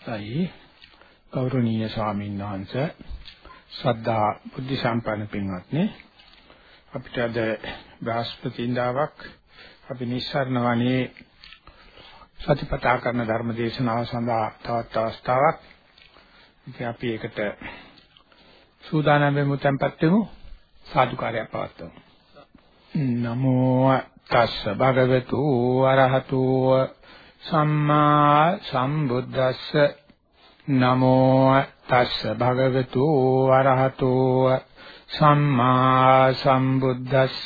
සයි ගෞරවනීය ස්වාමීන් වහන්සේ ශ්‍රද්ධා බුද්ධ සම්පන්න පින්වත්නි. අපිට අද බ්‍රහස්පතින්දාවක් අපි නිස්සාරණ වනේ සතිපතා කරන ධර්ම දේශනාව සඳහා තවත් අවස්ථාවක්. ඉතින් අපි ඒකට සූදානම් වෙමු tempත් වෙමු. සාදුකාරයක් පවත්වමු. නමෝ තස්ස භගවතු අරහතෝ සම්මා සම්බුද්දස්ස නමෝ තස්ස භගවතු අරහතෝ සම්මා සම්බුද්දස්ස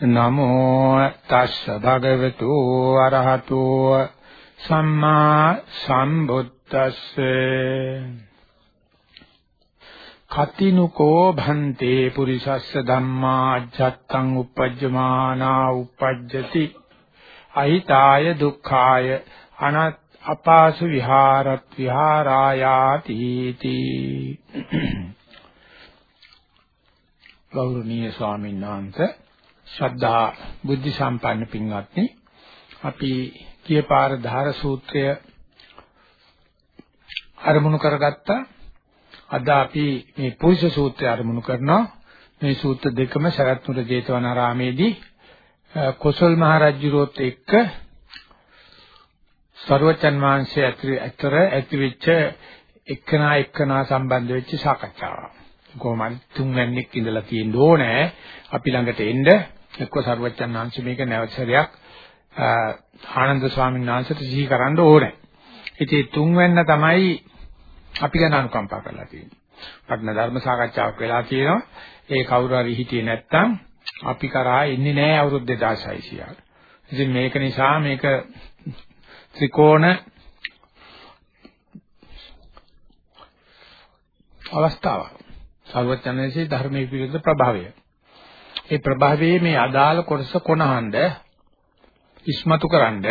නමෝ තස්ස භගවතු අරහතෝ සම්මා සම්බුද්දස්ස කතිනුකෝ භන්තේ පුරිසස්ස ධම්මා අජත්තං uppajjamana uppajjati අහිතාය දුක්ඛාය අනත් අපාසු විහාරත් විහාරායාති තී. ගෞරවනීය ස්වාමීන් වහන්සේ ශ්‍රද්ධා බුද්ධ සම්පන්න පින්වත්නි අපි කියපාර ධාර සූත්‍රය අරමුණු කරගත්තා. අද අපි මේ පුරුෂ සූත්‍රය අරමුණු කරනවා. මේ සූත්‍ර දෙකම සරත්නුර ජේතවනාරාමේදී කොසල් මහ රජුරොත් එක්ක සර්වචන් වහන්සේ අතර ඇතිවෙච්ච එක්කනා එක්කනා සම්බන්ධ වෙච්ච සාකච්ඡාවක්. කොහොමද තුන්වැන්නෙක් ඉඳලා තියෙන්න ඕනේ අපි ළඟට එන්න එක්ක සර්වචන් වහන්සේ මේක නැවතසරයක් ආනන්ද ස්වාමීන් වහන්සේට සිහි කරන්න ඕනේ. ඉතින් තුන්වැන්න තමයි අපි ගැන අනුකම්පා කරලා තියෙන්නේ. පටන ධර්ම සාකච්ඡාවක් වෙලා තියෙනවා. ඒ කවුරු හරි හිටියේ නැත්තම් අපි කරා එන්නේ නැහැ අවුරුදු 2600ක්. ඉතින් මේක නිසා මේක ත්‍රිකෝණ අවස්ථාවක්. සර්වඥාන්සේ ධර්මයේ පිළිබඳ ප්‍රභාවය. ඒ ප්‍රභාවයේ මේ අදාළ කොටස කොනහඬ ඉස්මතු කරන්ඩ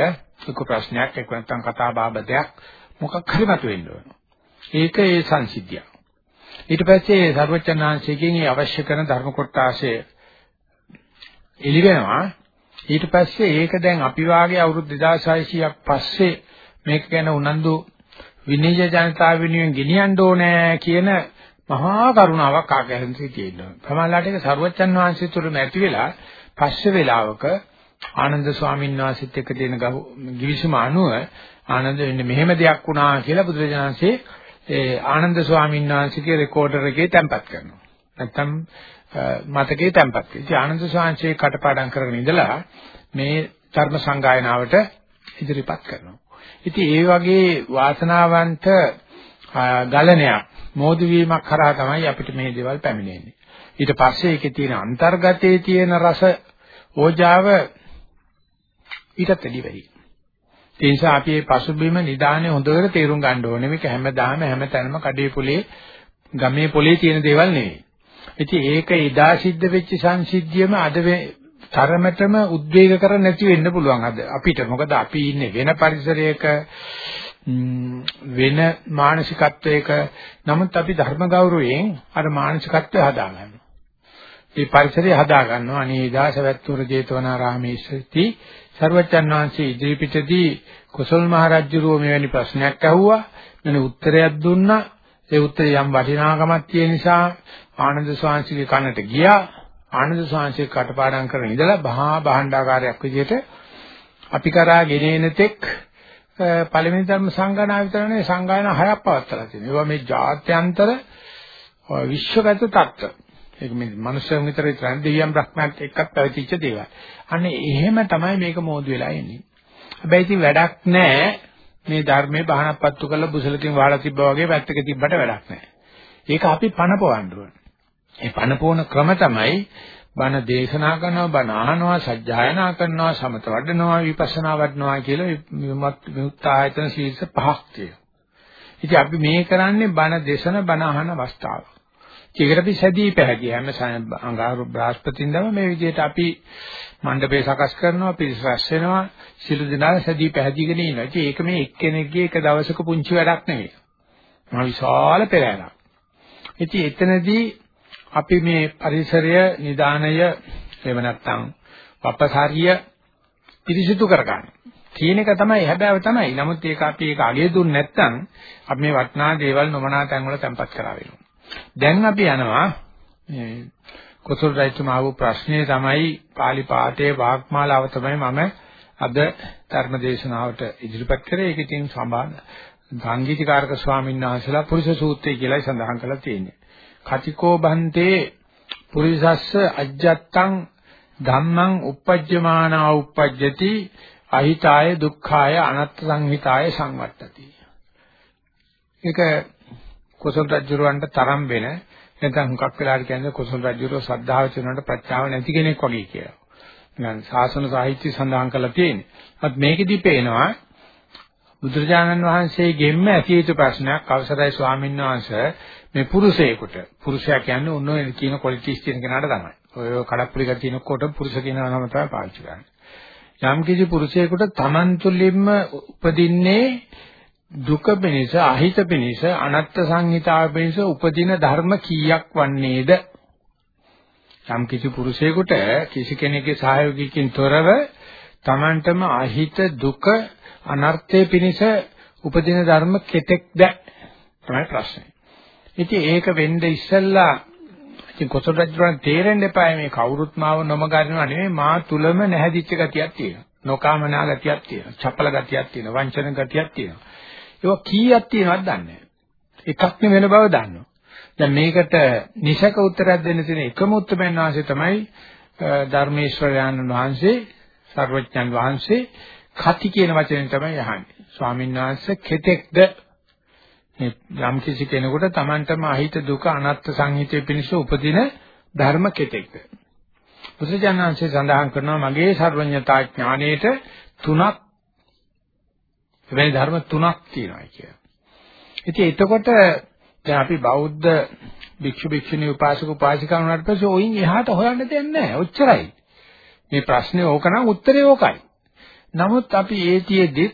එක්ක ප්‍රශ්නයක් එක්ක නැත්නම් කතා බාබදයක් මොකක් හරි මතුවෙන්න ඕන. ඒක ඒ සංසිද්ධිය. ඊට පස්සේ සර්වඥාන්සේගෙන් ඒ අවශ්‍ය කරන ධර්ම කොටාශය එළි වෙනවා. ඊට පස්සේ ඒක දැන් අපි වාගේ අවුරුදු 2600ක් පස්සේ මේක ගැන උනන්දු විනීය ජනතාව වෙනුවෙන් ගෙනියන්න ඕනේ කියන මහා කරුණාවක් ආගහන්සේ තියෙනවා. සමහරවිට ඒක සරුවච්චන් වහන්සේ තුරම ඇති වෙලා පස්සේ වෙලාවක ආනන්ද ස්වාමීන් වහන්සේත් එක්ක තියෙන ගිවිසුම අනුව ආනන්ද වෙන්නේ මෙහෙම දෙයක් වුණා කියලා බුදුරජාණන්සේ ඒ ආනන්ද ස්වාමීන් වහන්සේගේ රෙකෝඩර් එකේ තැම්පත් කරනවා. නැත්තම් මතකයේ තැම්පත් කරනවා. ඉතින් ආනන්ද ස්වාමීන් කටපාඩම් කරගෙන ඉඳලා මේ ධර්ම සංගායනාවට ඉදිරිපත් කරනවා. ඉතින් ඒ වගේ වාසනාවන්ත ගලණයක් මෝදු වීමක් කරා තමයි අපිට මේ දේවල් පැමිණෙන්නේ. ඊට පස්සේ ඒකේ තියෙන අන්තර්ගතයේ තියෙන රස ඕජාව ඊටත් වැඩි වෙයි. ඒ නිසා අපි මේ පසුබිම නිදානේ හොඳට තේරුම් ගන්න ඕනේ. මේක හැමදාම හැමතැනම කඩේ පොලේ ගමේ පොලේ තියෙන දේවල් නෙවෙයි. ඉතින් ඒක එදා සිද්ධ වෙච්ච සංසිද්ධියම අද තරමටම උද්වේග කර නැති වෙන්න පුළුවන් අද අපිට. මොකද අපි ඉන්නේ වෙන පරිසරයක වෙන මානසිකත්වයක. නමුත් අපි ධර්ම ගෞරවයෙන් අර මානසිකත්වය හදාගන්නවා. මේ පරිසරය හදා ගන්නවා. අනේ දාසවැත්තුර ජේතවනාරාමේ ඉස්සති සර්වචන් වහන්සේ ඉදිරිපිටදී කොසල් මහ රජුරෝ මෙවැනි ප්‍රශ්නයක් අහුවා. මෙන්න උත්තරයක් දුන්නා. ඒ උත්තරේ යම් වටිනාකමක් තියෙන නිසා ආනන්ද ස්වාමීන්ගේ කනට ගියා. ආනන්ද ස්වාමීන්ගේ කටපාඩම් කරගෙන ඉඳලා බහා භාණ්ඩාකාරයක් විදිහට අපි කරා ගෙනෙන තෙක් පළවෙනි ධර්ම සංගායනා විතරනේ සංගායනා හයක් පවත්ලා තියෙනවා. ඒවා මේ ජාත්‍යන්තර විශ්වගත තත්ත්ව. ඒක මේ මනුස්සයන් විතර විතරයි දෙවියන් බ්‍රහ්මයන් එක්කත් පැවතිච්ච දේවල්. අනේ එහෙම තමයි මේක මෝදු වෙලා එන්නේ. හැබැයි ඉතින් වැඩක් නැහැ. මේ ධර්මයේ බහනක් පත්තු කරලා බුසලකින් වහලා තිබ්බා වගේ පැත්තක තිබ්බට වැඩක් නැහැ. ඒක අපි පණපවන්න ඕන. ඒ පණපවන ක්‍රම තමයි බණ දේශනා කරනවා, බණ අහනවා, සජ්ජායනා කරනවා, සමත වඩනවා, විපස්සනා වඩනවා කියලා විමුක්ත ආයතන ශීර්ෂ පහක් තියෙනවා. ඉතින් අපි මේ කරන්නේ බණ දේශන බණ අහන අවස්ථාව. ඒකට අපි සැදී පැහැදිලි හැම අඟහරු බ්‍රහස්පතින්දම මේ විදිහට අපි මණ්ඩපේ සකස් කරනවා පිරිස රැස් වෙනවා සිළු දිනා සැදී පැහැදිගෙන ඉනවා. ඉතින් ඒක මේ එක්කෙනෙක්ගේ එක දවසක පුංචි වැඩක් නෙවෙයි. මහ විශාල පෙරහැරක්. ඉතින් එතනදී අපි මේ පරිසරය නිදානය එහෙම නැත්නම් වපසාරිය පිරිසිදු කරගන්න. කියන එක තමයි හැබෑව තමයි. නමුත් ඒක අපි ඒක අගය දුන්නේ නැත්නම් අපි මේ වටිනා දේවල් නොමනා තැන් වල තැම්පත් කරා වෙනවා. දැන් අපි යනවා මේ කොසල් රයිතුමා වූ ප්‍රශ්නේ තමයි pāli පාඨයේ වාග්මාලාව තමයි මම අද ධර්ම දේශනාවට ඉදිරිපත් කරේ. ඒක ඉතින් සම්බන්ධ ගාංගීතිකාරක ස්වාමීන් වහන්සේලා පුරුෂ සූත්‍රය කියලායි සඳහන් කරලා තියෙන්නේ. කතිකෝ බන්තේ පුරිසස්ස අජ්ජත්තං ධම්මං uppajjamana uppajjati අහිතාය දුක්ඛාය අනත්ත සංහිතාය සංවත්තති. ඒක කුසල රජුරවන්ට තරම් වෙන නැත්නම් හුඟක් වෙලාට කියන්නේ කුසල රජුරෝ ශ්‍රද්ධාව චුනනට ප්‍රත්‍යාව නැති කෙනෙක් වගේ කියලා. නිකන් සාසන සාහිත්‍ය සඳහන් කරලා තියෙන්නේ. ඒත් මේකෙදි පේනවා බුදුරජාණන් වහන්සේගෙන්ම ඇති යුතු ප්‍රශ්නයක් අවසරයි ස්වාමීන් වහන්සේ මේ පුරුෂයෙකුට පුරුෂයා කියන්නේ ඔන්න ඔය කියන ක්වොලිටිස් තියෙන කෙනාට තමයි. ඔය කඩප්පුලි ගතිය තියෙනකොට පුරුෂ කියන නම තමයි පාවිච්චි කරන්නේ. යම් කිසි පුරුෂයෙකුට Taman තුලින්ම උපදින්නේ දුක පිණිස අහිත පිණිස අනත්ත් සංහිතාව පිණිස උපදින ධර්ම කීයක් වන්නේද? යම් කිසි පුරුෂයෙකුට කිසි කෙනෙකුගේ සහයෝගයකින් තොරව Tamanටම අහිත දුක අනර්ථයේ පිණිස උපදින ධර්ම කෙතෙක්ද තමයි ප්‍රශ්නේ. ඉතින් ඒක වෙන්න ඉස්සෙල්ලා ඉතින් කොසල් රජුන් තේරෙන්න එපා මේ කවුරුත් මාව නොමගරිනවා නෙමෙයි මා තුලම නැහැදිච්ච ගතියක් තියෙනවා. නොකාමනා ගතියක් තියෙනවා. චපල ගතියක් තියෙනවා. වංචන ගතියක් තියෙනවා. ඒක කීයක් තියෙනවද දන්නේ එකක් වෙන බව දන්නවා. දැන් මේකට නිසක උත්තරයක් දෙන්න තියෙන එකම උත්තරයන් වහන්සේ තමයි ධර්මේශ්වරයන් වහන්සේ සර්වඥන් වහන්සේ කති කියන වචනේ තමයි අහන්නේ. ස්වාමීන් වහන්සේ කෙතෙක්ද මේ යම් කිසි කෙනෙකුට Tamanටම අහිත දුක අනත්ත් සංහිතේ පිණිස උපදින ධර්ම කෙතෙක්ද? බුදුජානනාංශය සඳහන් කරනවා මගේ සර්වඥතා ඥාණයට තුනක් එවැනි ධර්ම තුනක් තියෙනවා කියලා. ඉතින් එතකොට දැන් අපි බෞද්ධ භික්ෂු භික්ෂුණී උපාසක උපාසිකා වුණාට පස්සේ ඔයින් එහාට හොයන්න දෙයක් නැහැ. ඔච්චරයි. මේ ප්‍රශ්නේ ඕකනම් උත්තරේ ඕකයි. නමුත් අපි ඒතියෙදිත්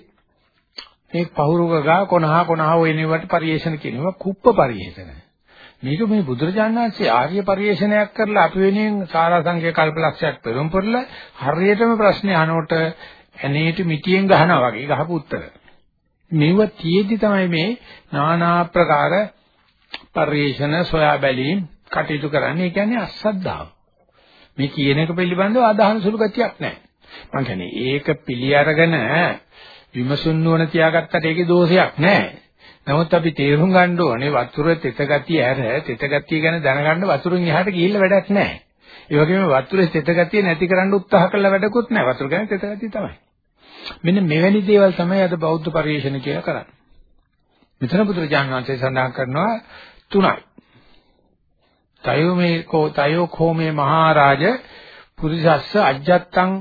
මේ පහුරුගා කොනහා කොනහා වෙනවට පරිේශන කියනවා කුප්ප පරිේශන. මේක මේ බුදුරජාණන් වහන්සේ ආර්ය පරිේශනයක් කරලා අපි වෙනින් සාරාංශික කල්පලක්ෂයක් පෙරම් පෙරලා හරියටම ප්‍රශ්නේ අහනකොට ඇනේට මිටියෙන් ගහනවා වගේ ගහපු උත්තර. මේව තියේදි තමයි මේ নানা ආකාර පරිේශන සොයා බැලීම් කටයුතු කරන්නේ. ඒ කියන්නේ අසද්ධාව. මේ කියන එක පිළිබඳව අදහන සුළු ගතියක් නැහැ. මම කියන්නේ ඒක පිළි අරගෙන විමසුන් නුවණ තියාගත්තට ඒකේ දෝෂයක් නැහැ. නමුත් අපි තේරුම් ගන්න ඕනේ වතුරේ තෙත ගතිය ඇර තෙත ගතිය ගැන දැනගන්න වතුරෙන් එහාට ගිහිල්ලා වැඩක් නැහැ. ඒ වගේම වතුරේ තෙත ගතිය නැති කරන්න උත්සාහ කළා වැඩකුත් නැහැ. වතුර ගැන තෙත ගතිය තමයි. මෙන්න මෙවැනි දේවල් තමයි අද බෞද්ධ පරිශ්‍රණ කියලා කරන්නේ. මෙතන බුදුරජාණන් වහන්සේ සඳහන් කරනවා තුනයි. තයෝ මේ කෝ තයෝ කෝමේ මහරජ පුරිසස්ස අජ්ජත්තං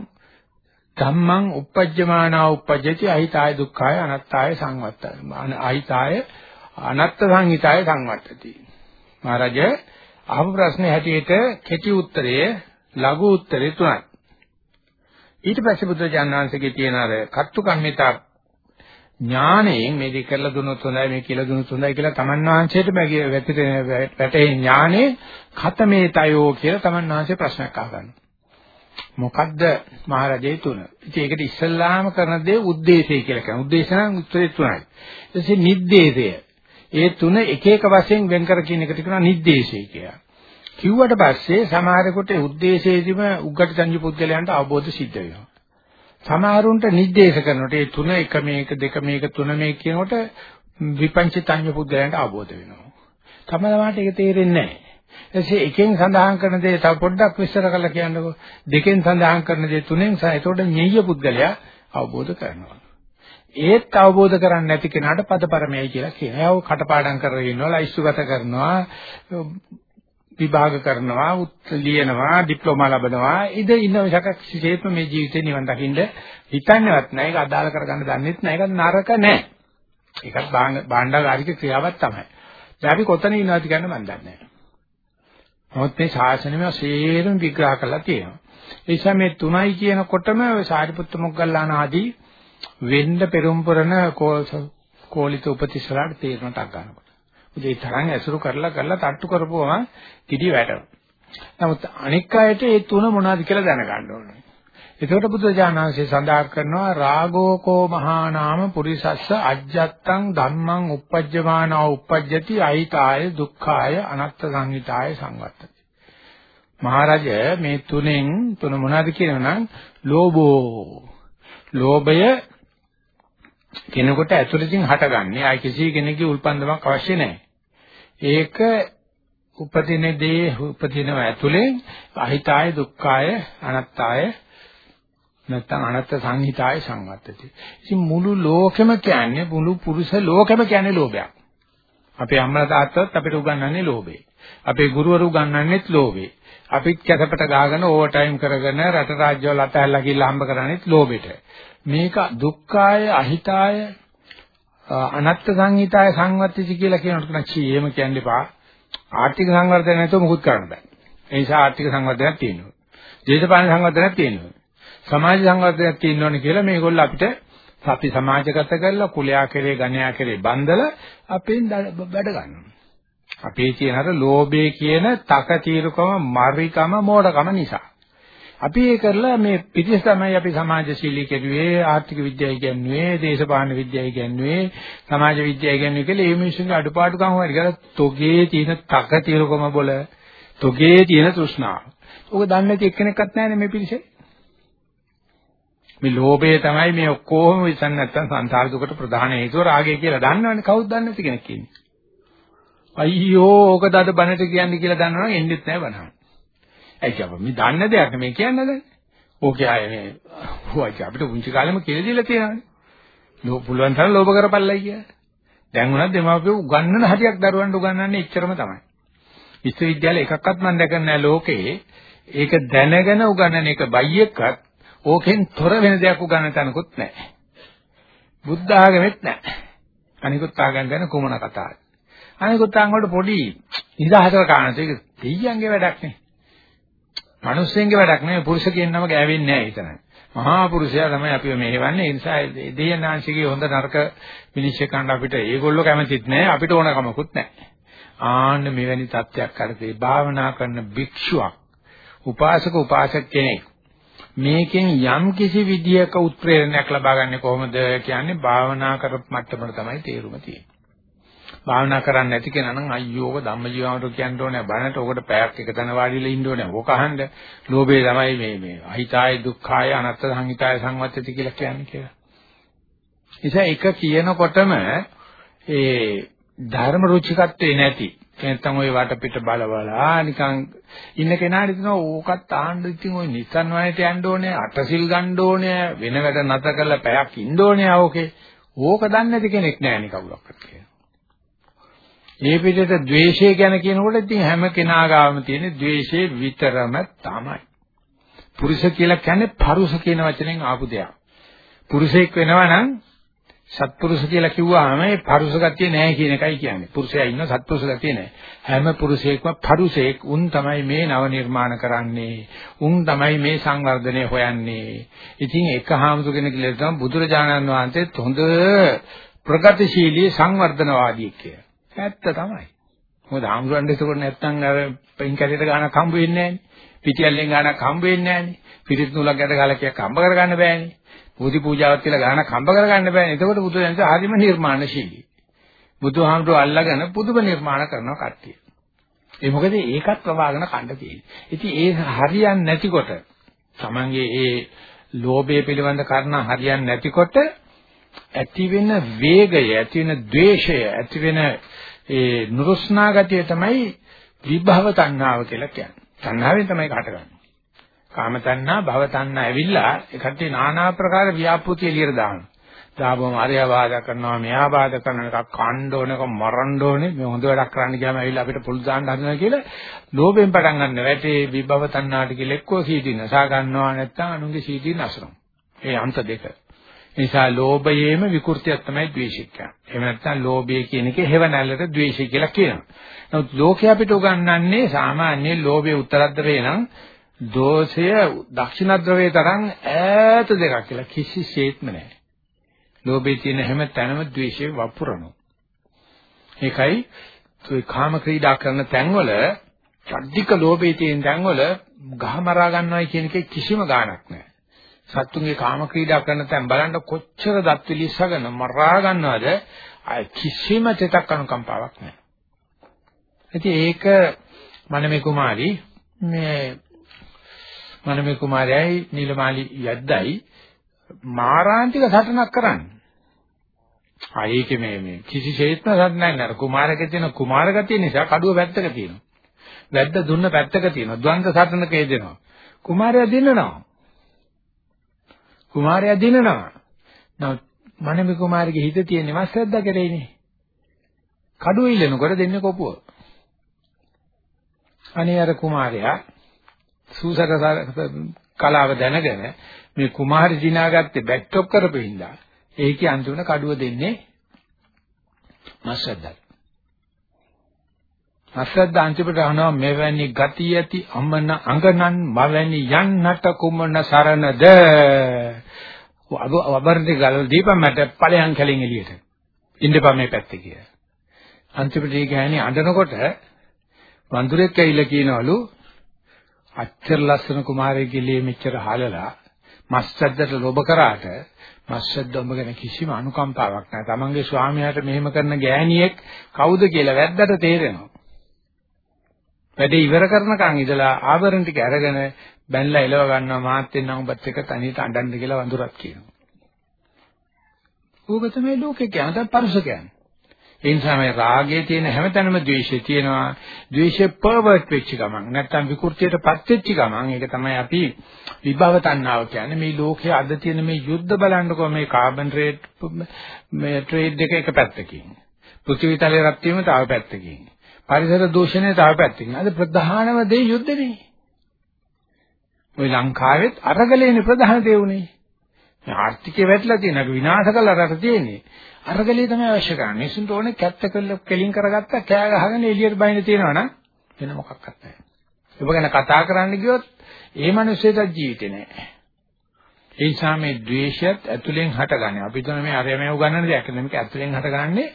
ධම්මං uppajjamana uppajjati අහිතාය දුක්ඛාය අනත්තාය සංවත්තය. අහිතාය අනත්ත සංහිතාය සංවත්තති. මහරජ අහපු ප්‍රශ්නේ හැටියට කෙටි උත්තරය ලඝු උත්තරේ තුනයි. ඊට පස්සේ බුදුරජාණන් වහන්සේගේ තියෙන අර කත්තුකම්මිතා ඥාණයෙන් මේ දෙක කරලා දුන්නොත් හොඳයි මේ කියලා දුන්නොත් හොඳයි කියලා තමන් වහන්සේටම වැටෙන වැටේ ඥාණය කතමේතයෝ කියලා තමන් වහන්සේ ප්‍රශ්නයක් අහගන්නවා. මොකද්ද මහරජේ තුන? ඉතින් ඒකට ඉස්සල්ලාම කරන දේ ಉದ್ದೇಶය කියලා කියනවා. ಉದ್ದೇಶ නම් උත්තරේ තුනයි. ඊට පස්සේ නිද්දේශය. ඒ තුන එක එක වශයෙන් වෙන් කර කියන එකට කියනවා නිද්දේශය කියලා. කිව්වට පස්සේ සමහරෙකුට උද්දේශයේදීම උග්ගට සංජි පුද්ගලයන්ට අවබෝධ සිද්ධ වෙනවා. සමහරුන්ට නිर्देश කරනකොට ඒ තුන එක මේක දෙක මේක තුන මේක කියනකොට විපංචිතඤ්ඤ පුද්ගලයන්ට අවබෝධ වෙනවා. තමලවට ඒක තේරෙන්නේ නැහැ. එසේ එකෙන් සඳහන් කරන දේ තව පොඩ්ඩක් විස්තර කරලා කියන්නකෝ. දෙකෙන් සඳහන් කරන දේ තුනෙන් සහ එතකොට ඤෙය්‍ය පුද්ගලයා අවබෝධ කරනවා. ඒත් අවබෝධ කරන්නේ නැති කෙනාට පදපරමයයි කියලා කියනවා. ඒව කටපාඩම් කරගෙන ඉන්නවා, ලයිස්තුගත කරනවා, විභාග කරනවා, ලියනවා, ඩිප්ලෝමා ලබනවා. ඉද ඉන්න විසක කිසිසේත්ම මේ ජීවිතේ නිවන් දකින්න හිතන්නේවත් නැහැ. ඒක අදාළ කරගන්න දන්නෙත් නැහැ. ඒක නරක නැහැ. ඒකත් භාණ්ඩාගාරික ක්‍රියාවක් තමයි. දැන් අපි කොතන ඉන්නවද කියන්න මම දන්නේ නැහැ. නමුත් මේ ශාසනයම සේරම විග්‍රහ කරලා තියෙනවා. ඒ නිසා මේ තුනයි කියනකොටම සාරිපුත්ත මොග්ගල්ලාන ආදී වෙන්න පෙරම්පරන කෝලිත උපතිස්සලාට තේරෙනටක් ගන්නකොට. ඒ තරම් ඇසුරු කරලා කරලා තට්ටු කරපුවම කිඩි වැටෙනවා. නමුත් අනික් අයට මේ තුන මොනවද කියලා දැනගන්න ඕනේ. එතකොට බුදුජානනාංශය සඳහන් කරනවා රාගෝකෝ මහා නාම පුරිසස්ස අජ්ජත්තං ධම්මං uppajjamaana uppajjati අහිතාය දුක්ඛාය අනත්ත සංහිතාය සංවත්තති. මහරජ මේ තුනෙන් තුන මොනවද කියනවනම් ලෝභෝ ලෝභය කෙනෙකුට ඇතුළතින් හටගන්නේ. ආයි කිසි කෙනෙකුගේ උල්පන්දමක් අවශ්‍ය නැහැ. ඒක උපදින දේ උපදිනව ඇතුලේ අහිතාය දුක්ඛාය අනත්තාය නැත්නම් අනත්ත සංහිතාය සංවත්තති. ඉතින් මුළු ලෝකෙම කියන්නේ මුළු පුරුෂ ලෝකෙම කියන්නේ ලෝභයක්. අපේ අම්මලා තාත්තත් අපිට උගන්වන්නේ ලෝභේ. අපේ ගුරුවරු උගන්වන්නේත් ලෝභේ. අපිත් කැතපට ගාගෙන ඕවර් ටයිම් කරගෙන රට රාජ්‍යවල අතහැරලා ගිහලා හම්බ කරන්නේත් ලෝභෙට. මේක දුක්ඛාය අහිතාය අනත්ත් සංහිතාය සංවත්තිති කියලා කියනකොට නම් චී එහෙම කියන්න එපා. ආර්ථික සංවර්ධනය නැතුව මුකුත් කරන්න බෑ. ඒ නිසා ආර්ථික සංවර්ධනයක් තියෙනවා. දේශපාලන සංවර්ධනයක් තියෙනවා. සමාජ සංවර්ධනයක් තියෙනවනේ කියලා මේගොල්ලෝ අපිට අපි සමාජගත කරලා කුලයා කෙරේ ගණයා කෙරේ බන්දලා අපෙන් වැඩ ගන්නවා. අපේ තියෙන අර ලෝභය කියන තක తీරුකම මරිකම මෝඩකම නිසා. අපි ඒ කරලා මේ පිටිස් තමයි අපි සමාජශීලී කෙරුවේ ආර්ථික විද්‍යාව කියන්නේ දේශපාලන විද්‍යාව කියන්නේ සමාජ විද්‍යාව කියන්නේ කියලා මේ මිනිස්සුන්ගේ අඩුපාඩුකම් හරි කියලා තොගේ තියෙන තක తీරුකම බොල තොගේ තියෙන තෘෂ්ණාව. ඔක දන්නේ නැති එක්කෙනෙක්වත් නැහැනේ මේ පිළිසේ. මේ ලෝභය තමයි මේ ඔක්කොම විසන් නැත්තම් සංසාර දුකට ප්‍රධාන හේතුව රාගය කියලා දන්නවනේ කවුද දන්නේ නැති කෙනෙක් ඉන්නේ. අයියෝ ඕකද අද බනට කියන්නේ කියලා දන්නවනම් එන්නෙත් නැහැ බනහන්. ඇයි කියව මේ දන්න දෙයක් නෙමෙයි කියන්නේ. ඕකේ ආයේ මේ හොයි අපිට පුංචි කාලෙම කියලා දීලා තියෙනවානේ. ලෝ පුළුවන් තරම් ලෝභ කරපල්ලයි කියලා. දැන් උනත් දෙමාපියෝ උගන්වන හරියක් දරුවන්ට උගන්වන්නේ එච්චරම තමයි. විශ්වවිද්‍යාල එකක්වත් මම දැකන්නේ නැහැ ලෝකේ. ඒක දැනගෙන උගන්වන එක බයියෙක්වත් ඕකෙන් තොර වෙන දෙයක් උගන්වන්න තනකුත් නැහැ. බුද්ධ ආගමෙත් නැහැ. අනිකුත් ආගම් ගැන කුමන කතාවක්. අනිකුත් ආගම් වල පොඩි නිදහසක කාණත ඒක දෙයියන්ගේ වැඩක් නේ. මිනිස්සුන්ගේ වැඩක් නෙවෙයි පුරුෂ කියන නම ගෑවෙන්නේ නැහැ එතන. මහා පුරුෂයා තමයි අපිව මෙහෙවන්නේ. ඒ නිසා දෙයනාංශිකේ හොඳ නරක විනිශ්චය කරන්න අපිට ඒගොල්ලෝ කැමතිත් නැහැ. අපිට ඕන කමකුත් නැහැ. ආන්න මෙවැනි තත්ත්වයක් කරතේ භාවනා කරන භික්ෂුවක් උපාසක උපාසක කෙනෙක් මේකෙන් යම් කිසි විදියක උත්ප්‍රේරණයක් ලබා ගන්න කොහොමද කියන්නේ භාවනා කරපු මට්ටමට තමයි තේරුම තියෙන්නේ. භාවනා කරන්නේ නැති කෙනා නම් අයියෝක ධම්මජීවමට කියන්න ඕනේ බණට ඔකට පැයක් එක තැන වාඩිලා ඉන්න ඕනේ. ඕක අහන්න. ලෝභය තමයි මේ මේ අහිතාය දුක්ඛාය අනත්ත සංහිතාය සංවත්තති කියලා කියන්නේ කියලා. නිසා එක කියනකොටම ඒ ධර්ම රුචිකත්වේ නැති නැත්නම් ওই වටපිට බල බලා නිකන් ඉන්න කෙනාට හිතනවා ඕකත් ආන්න ඉතින් ওই නිසන් වයයට යන්න ඕනේ අටසිල් ගන්න ඕනේ වෙන වැඩ නැත කරලා පැයක් ඉන්න ඕනේ ඕකේ ඕක දන්නේ නැති කෙනෙක් නෑ නේ කවුරක්වත් කියලා. මේ පිටට ද්වේෂය ගැන කියනකොට ඉතින් හැම කෙනා ගාවම තියෙන ද්වේෂය විතරම තමයි. පුරුෂ කියලා කියන්නේ පරුෂ කියන වචනෙන් ආපු දෙයක්. පුරුෂයෙක් වෙනවා නම් සත්පුරුෂ කියලා කිව්වහම ඒ පරුෂ ගතිය නැහැ කියන එකයි කියන්නේ. පුරුෂයා ඉන්න සත්පුරුෂ ගතිය නැහැ. හැම පුරුෂයෙක්ම පරුෂයෙක් උන් තමයි මේ නව නිර්මාණ කරන්නේ. උන් තමයි මේ සංවර්ධනය හොයන්නේ. ඉතින් එක හාමුදුර කෙනෙක් කියලා තමයි බුදුරජාණන් වහන්සේත් හොඳ ප්‍රගතිශීලී සංවර්ධනවාදී කියලා. ඇත්ත තමයි. මොකද ආම්රුවන්ට ඒකෝට නැත්තම් අර පින් කැටේට ගානක් හම්බ වෙන්නේ නැහනේ. පිටියල්ලෙන් ගානක් හම්බ වෙන්නේ නැහනේ. පිරිත් නූලක් ගැට ගලකියක් හම්බ කරගන්න බෑනේ. පූජි පූජාවක් කියලා ගානක් හම්බ කරගන්න බෑනේ. එතකොට බුදුදහම හරිම නිර්මාණශීලී. බුදුහාමුදුරුවෝ අල්ලගෙන පුදුම නිර්මාණ කරනවා කට්ටිය. ඒ මොකද ඒකත් ප්‍රවාහගෙන කණ්ඩ තියෙන්නේ. ඉතින් ඒ හරියන්නේ නැතිකොට තමන්ගේ ඒ ලෝභය පිළිබඳ කාරණා හරියන්නේ නැතිකොට ඇති වෙන වේගය, ඇති වෙන ද්වේෂය, ඇති වෙන ඒ නුරුස්නා ගතිය තමයි විභව තණ්හාව කියලා කියන්නේ. තණ්හාවෙන් තමයි කාටගන්නේ. කාම තණ්හා, භව තණ්හා ඇවිල්ලා ඒකට নানা ආකාර ව්‍යාපෘති එළියට දානවා. දාපුවම අරයා බාධා කරනවා, මෙයා බාධා කරනවා, එකක් කණ්ඩ ඕනක මරන්න ඕනේ, මේ හොඳ වැඩක් කරන්න ගියාම ඇවිල්ලා අපිට පුළු දාන්න හදනවා කියලා ලෝභයෙන් පටන් ගන්න වැටේ විභව තණ්හාට කියලා එක්කෝ සීදී නසා ගන්නවා නැත්නම් අනුන්ගේ සීදී නසනවා. ඒ අන්ත දෙක. නිසා ලෝභයේම විකෘතියක් තමයි ද්වේෂය කියන්නේ. එහෙම නැත්නම් ලෝභය කියන එකේ හේවණල්ලට ද්වේෂය කියලා කියනවා. නමුත් ලෝකයේ අපිට උගන්වන්නේ සාමාන්‍ය ලෝභයේ උත්තරද්‍රවේ නම් දෝෂය දක්ෂිණ ද්‍රවයේ තරම් ඈත දෙකක් කියලා කිසිසේත්ම නැහැ. ලෝභයේ තියෙන හැම තැනම ද්වේෂය වපුරනවා. ඒකයි ඒ කාම ක්‍රීඩා කරන තැන්වල චද්දික ලෝභයේ තියෙන තැන්වල ගහ මරා ගන්නවයි කියන එකේ කිසිම ගාණක් නැහැ. සත්තුන්ගේ කාම ක්‍රීඩා කරන තැන් බලන්න කොච්චර දත් විලිස්සගෙන මරා ගන්නවද අය කිසිම තෙතක් අනුකම්පාවක් නැහැ. ඉතින් ඒක මනමේ කුමාරි මේ මනමේ කුමාරයයි නීලමාලි යද්දයි මාරාන්තික සටනක් කරන්නේ. ආ ඒකේ මේ මේ කිසිසේත්ම සටනක් නෑ. කුමාරකේ තියෙන කුමාර ගතිය නිසා කඩුව පැත්තක තියෙනවා. වැද්ද දුන්න පැත්තක තියෙනවා. ද්වන්ද සටනක යෙදෙනවා. කුමාරයා දිනනවා. කුමාරයා දිනනවා. නමුත් මනමේ කුමාරගේ හිත තියෙන්නේ මස්සද්දා කරේනේ. කඩුව ඉල්ලනකොට දෙන්නේ කොපුව. අනේ අර කුමාරයා සූසක කලාව දැනගෙන මේ කුමාරි දිනාගත්තේ බැක්ටොප් කරපෙහින්දා ඒකේ අන්තිමට කඩුව දෙන්නේ මස්සද්දා. මස්සද්දා අන්තිමට අහනවා මෙවැනි ගතිය ඇති අමන අඟනන් මවැනි යන්නට කුමන සරණද වබර්ධි ගල දීපම් මට ඵලයන් කලින් එළියට ඉන්නපම් මේ පැත්තේ කියලා. අන්තිමට ඒ ගෑණි අඬනකොට වඳුරෙක් ඇවිල්ලා කියනවලු අච්චර ලස්සන කුමාරයෙක් ගිලේ මෙච්චර හලලා මස්සද්දට ලොබ කරාට මස්සද්ද ඔබ ගැන කිසිම අනුකම්පාවක් නැහැ. තමන්ගේ ස්වාමියාට මෙහෙම කරන ගෑණියෙක් කවුද කියලා වැද්දට තේරෙනවා. වැඩේ ඉවර කරනකන් ඉඳලා ආවරණ ටික අරගෙන බැනලා එලව ගන්නවා මාත් එන්නම් ඔබත් එක්ක තනියට අඬන්න කියලා වඳුරක් කියනවා. ඌක තමයි ලෝකේ කියන්නේ පරුස කියන්නේ. ඒ නිසා මේ රාගයේ තියෙන හැමතැනම ද්වේෂය තියෙනවා. ද්වේෂය පර්වර්ට් වෙච්ච ගමන් නැත්තම් විකෘතියටපත් වෙච්ච ගමන් ඒක තමයි අපි විභව තණ්හාව කියන්නේ. මේ ලෝකයේ අද තියෙන මේ යුද්ධ බලන්නකෝ මේ කාබන් රේට් මේ ට්‍රේඩ් එක එක පැත්තකින්. පෘථිවි තලයේ රත් වීම තව පැත්තකින්. පරිසර දූෂණය තව පැත්තකින්. අද ප්‍රධානම දේ යුද්ධනේ. ওই ලංකාවෙත් අරගලේනේ ප්‍රධාන දේ උනේ. මේ ආර්ථිකය වැටලා තියෙන එක විනාශ කළා රට තියෙන්නේ. අරගලේ තමයි අවශ්‍ය කරන්නේ. මිනිසුන්ට ඕනේ කැත්ත කළ කෙලින් කරගත්තා කෑ ගහගෙන එළියට බහින්න තියෙනවා නම් වෙන මොකක්වත් නැහැ. ඒක ගැන කතා කරන්න ගියොත් ඒ මිනිස්සෙට ජීවිතේ නැහැ. ඒ නිසා මේ ද්වේෂයත් ඇතුලෙන් හටගන්නේ. අපි හිතන මේ අරයමව ගන්නන දෙයක් නෙමෙයි. මේක ඇතුලෙන් හටගන්නේ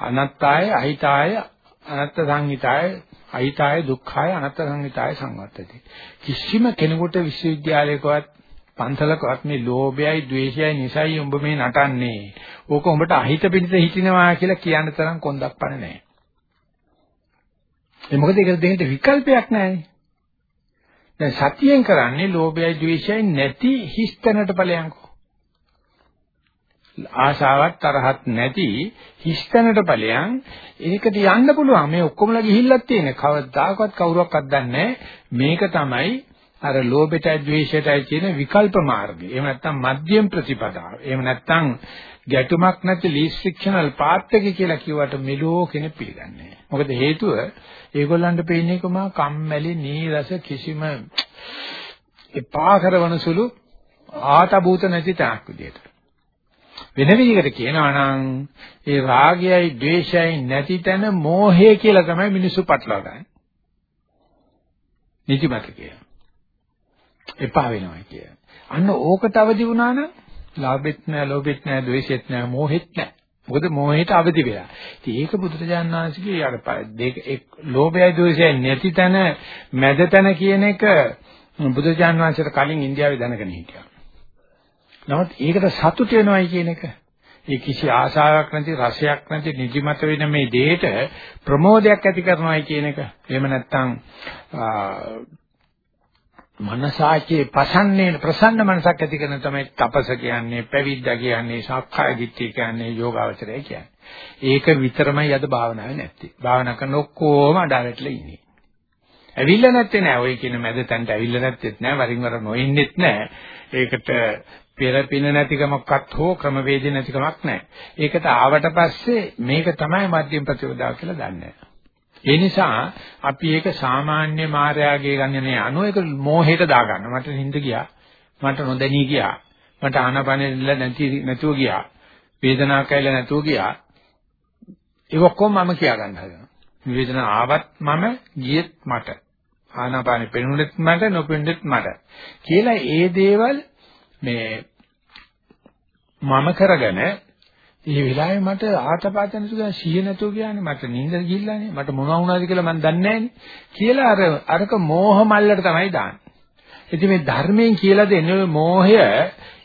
අනත්තාය, අහිතාය, අනත්ත සංහිතාය, අහිතාය, දුක්ඛාය, අනත්ත සංහිතාය සංවත්තති. කිසිම කෙනෙකුට විශ්වවිද්‍යාලයකවත් පන්සලකවත් මේ ලෝභයයි ද්වේෂයයි නිසයි උඹ මේ නටන්නේ. ඕක උඹට අහිත පිටිත හිටිනවා කියලා කියන්න තරම් කොන්දක් පණ නැහැ. ඒ මොකද ඒකට දෙන්න විකල්පයක් නැහැනේ. දැන් සතියෙන් කරන්නේ ලෝභයයි ද්වේෂයයි නැති හිස්තැනට ඵලයන්කෝ. ආශාවක් තරහක් නැති හිස්තැනට ඵලයන් ඒකට යන්න පුළුවන්. මේ ඔක්කොමලා ගිහිල්ලක් තියෙන. කවදාකවත් කවුරක්වත් දන්නේ මේක තමයි අර ලෝභයටයි ද්වේෂයටයි කියන විකල්ප මාර්ගය. එහෙම නැත්නම් මධ්‍යම ප්‍රතිපදාව. එහෙම නැත්නම් ගැටුමක් නැති ලීස් ෆ්‍රික්ෂනල් පාත් එක කියලා කිව්වට මෙලෝ කෙනෙක් පිළිගන්නේ නැහැ. මොකද හේතුව ඒගොල්ලන්ට පේන්නේ කොමා කම්මැලි නීරස කිසිම එපා කරවන සුළු ආතබූත නැති තාක් විදියට. වෙන විදිහකට කියනවා නම් ඒ රාගයයි ද්වේෂයයි නැති තැන මෝහය කියලා තමයි මිනිස්සු පටලවා ගන්නේ. නිදිමත කියනවා. එපා වෙනවා කිය. අන්න ඕකට අවදි වුණා නම් ලාභෙත් නැහැ, ලෝභෙත් නැහැ, ද්වේෂෙත් නැහැ, මෝහෙත් නැහැ. මොකද මෝහයට අවදි වෙලා. ඉතින් ඒක බුදුරජාණන් වහන්සේගේ අර දෙක ලෝභයයි ද්වේෂයයි නැති තැන මැද තැන කියන එක බුදුරජාණන් වහන්සේට කලින් ඉන්දියාවේ දැනගෙන හිටියා. නමුත් ඒකට සතුට වෙනවයි කියන එක. ඒ කිසි ආශාවක් නැති රසයක් නැති නිදිමත වෙන මේ දෙයට ප්‍රමෝදයක් ඇති කරනවායි කියන එක. එහෙම නැත්නම් මනසාචේ පසන්නේ ප්‍රසන්න මනසක් ඇති කරන තමයි තපස කියන්නේ පැවිද්දා කියන්නේ සක්කාය දිට්ඨිය කියන්නේ යෝගාවචරය කියන්නේ. ඒක විතරමයි අද භාවනාවේ නැත්තේ. භාවනා කරන ඔක්කොම අඩාරටලා ඉන්නේ. ඇවිල්ලා නැත්තේ නෑ. ඔය කියන මැද තැනට ඇවිල්ලා නැත්තේත් නෑ. වරින් වර නොඉන්නෙත් නෑ. ඒකට පෙරපින නැතිකමක්වත් හෝ ක්‍රමවේද නැතිකමක් නෑ ඒකට ආවට පස්සේ මේක තමයි මධ්‍යම ප්‍රතිපදාව කියලා දන්නේ ඒ නිසා අපි ඒක සාමාන්‍ය මායාවේ ගන්නේ අනු ඒක මෝහයට දාගන්න. මට නිින්ද ගියා. මට නොදැනී ගියා. මට ආනපනෙල්ල නැති නැතුව ගියා. වේදනාවක් ඇවිල්ලා නැතුව ගියා. ඒක ඔක්කොම මම කියා ගන්න හදනවා. වේදනාව ආවත් මම ගියෙත් මට. ආනාපානෙ පෙනුනෙත් මට නොපෙනුනෙත් මට. කියලා ඒ දේවල් මේ මම කරගෙන ඒ වෙලාවේ මට ආතපත නැතුව සිහිය නැතුව කියන්නේ මට නිින්ද ගිහිල්ලානේ මට මොනවා වුණාද කියලා මම දන්නේ නැහැනේ කියලා අර අරක මෝහ මල්ලට තමයි දාන්නේ. ඉතින් මේ ධර්මයෙන් කියලා දෙන්නේ මෝහය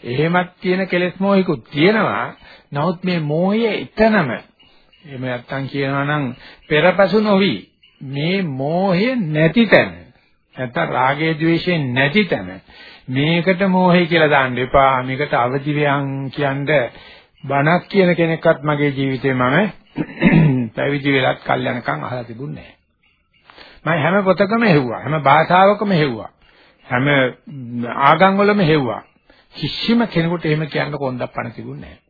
එහෙමත් තියෙන කෙලෙස් මෝහිකුත් තියෙනවා. නමුත් මේ මෝහය එතනම එහෙම නැත්තම් කියනවා නම් පෙරපසු නොවි මේ මෝහය නැති තැන නැත්තම් රාගය ద్వේෂය නැති තැන මේකට මෝහය කියලා දාන්න එපා මේකට අවදි වෙයන් කියන්නේ බණක් කියන කෙනෙක්වත් මගේ ජීවිතේ මම පැවිදි වෙලත් කල්යනකම් අහලා තිබුණේ නැහැ. මම හැම පොතකම හෙව්වා. හැම භාෂාවකම හෙව්වා. හැම ආගම් වලම හෙව්වා. කිසිම කෙනෙකුට එහෙම කියන්න කොන්දක් පණ තිබුණේ නැහැ.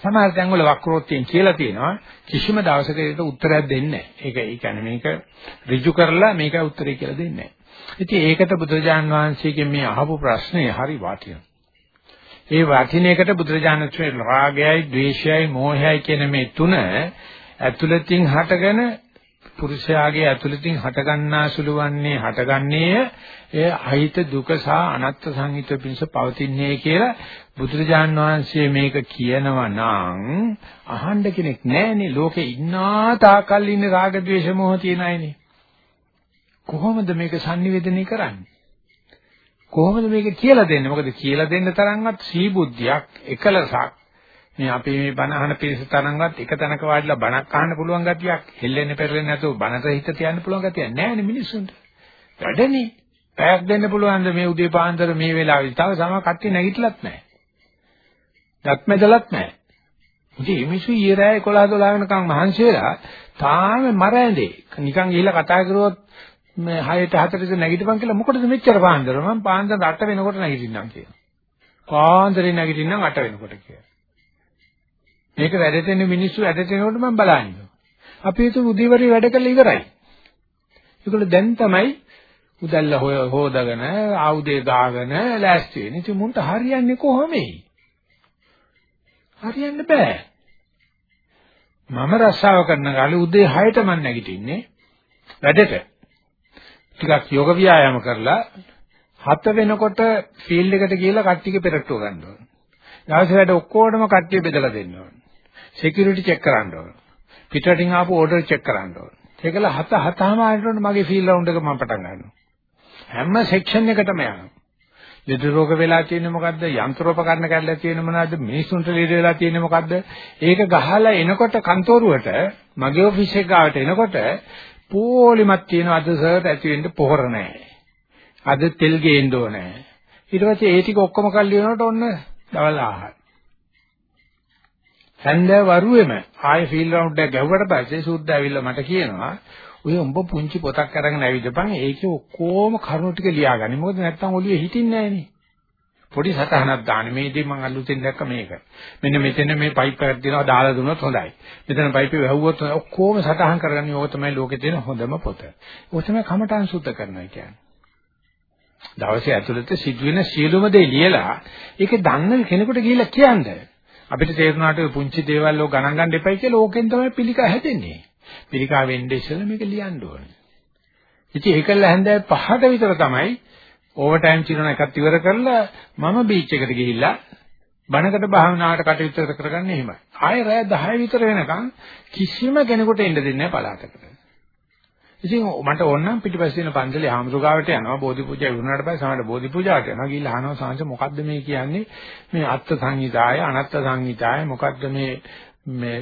සමහර තැන්වල වක්‍රෝත්යෙන් කියලා තියෙනවා කිසිම දවසක ඒකට උත්තරයක් දෙන්නේ නැහැ. ඒක ඒ කියන්නේ මේක ඍජු කරලා මේක උත්තරේ කියලා දෙන්නේ නැහැ. ඉතින් ඒකට බුදුරජාන් වහන්සේගෙන් මේ අහපු ප්‍රශ්නේ හරි වටිනවා. ඒ වටිනේකට බුදුරජාණන් වහන්සේ රාගයයි, ද්වේෂයයි, මෝහයයි කියන මේ තුන ඇතුළතින් හටගෙන පුරුෂයාගේ ඇතුළතින් හටගන්නා සුළු වන්නේ හටගන්නේය. ඒ අහිත දුක සහ අනත්ත් සංහිත පිණිස පවතින්නේ කියලා බුදුරජාන් වහන්සේ මේක කියනවා නම් අහන්න කෙනෙක් නැහැනේ ලෝකේ ඉන්නා තාකල් ඉන්නේ රාග ద్వේෂ මොහ තියෙන අයනේ. කොහොමද මේක sannivedanaya කරන්නේ? කොහොමද මේක කියලා දෙන්නේ? මොකද කියලා දෙන්න තරම්වත් සීබුද්ධියක් එකලසක්. මේ අපි මේ බණ අහන පිරිස තරම්වත් එක තැනක වාඩිලා බණක් අහන්න පුළුවන් ගතියක් හෙල්ලෙන්නේ පෙරලෙන්නේ නැතුව බණට හිත තියන්න පුළුවන් ගතියක් නැහැ මිනිස්සුන්ට. වැඩනේ. පැයක් දෙන්න පුළුවන්ද මේ උදේ පාන්දර මේ වෙලාවේ? තව සම කට්ටිය නැගිටලත් නැහැ. දත්මෙදලත් නැහැ. ඉතින් මිනිස්සු ඊයේ රෑ 11 12 වෙනකම් මහන්සි වෙලා තාම මර ඇඳේ. නිකන් ගිහිල්ලා කතා කරුවොත් මේ 6ට 4ට නැගිටපන් කියලා මොකටද මෙච්චර පාන්දර මම පාන්දර 8 වෙනකොට නැගිටින්නම් කියලා පාන්දරේ නැගිටින්නම් 8 වෙනකොට කියලා මේක වැඩට එන මිනිස්සු වැඩට එනකොට මම බලන්නේ. අපි හිතුව උදේවරේ වැඩ කළා ඉවරයි. ඒගොල්ලෝ දැන් තමයි උදැල්ල හොදාගෙන ආයුධය දාගෙන ලෑස්ති වෙන්නේ. ඉතින් මුන්ට හරියන්නේ කොහොමද? හරියන්න බෑ. මම රස්සාව කරන කාලේ උදේ 6ට මම නැගිටින්නේ වැඩට. ටිකක් යෝග ව්‍යායාම කරලා හත වෙනකොට ෆීල්ඩ් එකට ගිහලා කට්ටියගේ පෙරට්ටුව ගන්න ඕන. දවස් වැඩ ඔක්කොටම කට්ටිය බෙදලා දෙන්න ඕන. සිකියුරිටි චෙක් කරන්න ඕන. පිටරටින් ආපු ඕඩර් චෙක් කරන්න ඕන. ඒකල හත හතම ආයෙත් මගේ ෆීල් රවුන්ඩ් එක මම පටන් ගන්නවා. හැම සෙක්ෂන් එකටම යනවා. ලෙඩ රෝග වෙලා තියෙන්නේ මොකද්ද? යන්ත්‍රෝපකරණ කැඩලා තියෙන්නේ මොනවද? මිනිස්සුන්ට ලෙඩ වෙලා තියෙන්නේ මොකද්ද? ඒක ගහලා එනකොට කන්තෝරුවට මගේ ඔෆිස් එක ගාවට එනකොට පොලිමත් තියෙන අද සර්ට ඇති වෙන්න පොහොර නැහැ. අද තෙල් ගේන්න ඕනේ. ඊට පස්සේ ඒ ටික ඔක්කොම කල් ලියනකොට ඔන්න දවල් ආහාර. හැන්දෑ වරුවේම ආයෙ ෆීල්ඩ් රවුන්ඩ් එක ගැහුවට පස්සේ සුද්ධ ඇවිල්ලා මට කියනවා ඔය උඹ පුංචි පොතක් අරගෙන ඇවිදපන් ඒකේ ඔක්කොම කරුණු ටික ලියාගන්න. මොකද නැත්තම් ඔළුවේ හිටින්නේ නැහනේ. පොඩි සටහනක් දාන්න මේ දේ මම අලුතෙන් දැක්ක මේක. මෙන්න මෙතන මේ පයිප් එකක් දෙනවා දාලා දුන්නොත් හොඳයි. මෙතන පයිප් එක වැහුවොත් ඔක්කොම සටහන් කරගන්න ඕක තමයි ලෝකේ තියෙන හොඳම පොත. ඕක තමයි කමඨාන් සුද්ධ කරනවා කියන්නේ. දවසේ ඇතුළත සිදුවෙන සියලුම දේ ලියලා ඒක දන්න කෙනෙකුට ගිහිල්ලා කියන්නේ. අපිට තේරුණාට ඔය පුංචි දේවල් ඔය ගණන් ගන්න එපයි කියලා ඕකෙන් තමයි පිළිකා හැදෙන්නේ. පිළිකා වෙන්නේ ඉස්සෙල්ලා මේක ලියන්න ඕනේ. ඉතින් ඒකල හැන්දෑ පහට විතර තමයි ඕවර් ටයිම් චිරණ එකක් ඉවර කරලා මම බීච් එකට ගිහිල්ලා බණකට භාවනාවට කටයුතු කරගන්නේ එහෙමයි. ආයෙ රෑ 10 විතර වෙනකන් කිසිම කෙනෙකුට එන්න දෙන්නේ නැහැ පළාතකට. ඉතින් මට ඕනනම් පිටිපස්සේ ඉන්න පන්සලේ ආමතුගාවට යනවා බෝධි පූජා වුණාට පස්සේ සමහර බෝධි පූජාවට යනවා ගිහිල්ලා අහනවා සාංශ මොකද්ද මේ කියන්නේ මේ අත්ත් සංහිතාය අනත්ත් සංහිතාය මොකද්ද මේ මේ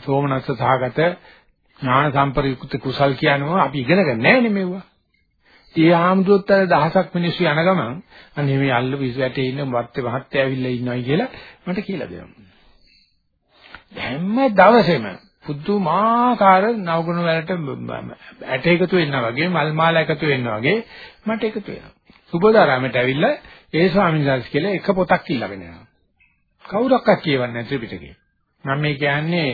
සෝමනස්ස සහගත ඥාන සම්පරියුක්ත කුසල් කියනවා අපි ඉගෙන ගන්න නෑනේ මේවා. ඒ ආම්දුවත් දහසක් මිනිස්සු යන ගමන් අනේ මේ අල්ල විස වැටේ ඉන්න වත්තේ මහත්තයා ඇවිල්ලා ඉන්නවයි කියලා මට කියලා දෙනවා. හැම දවසෙම පුදුමාකාර නවගුණ වලට ඇට එකතු වෙනවා වගේ මල් මාලා එකතු වෙනවා වගේ මට එකතු වෙනවා. සුබෝධාරාමයට ඇවිල්ලා ඒ ස්වාමීන් වහන්සේ කියලා එක පොතක් ඉල්ලගෙන යනවා. කවුරක්වත් කියවන්නේ නැහැ ත්‍රිපිටකේ. මම මේ කියන්නේ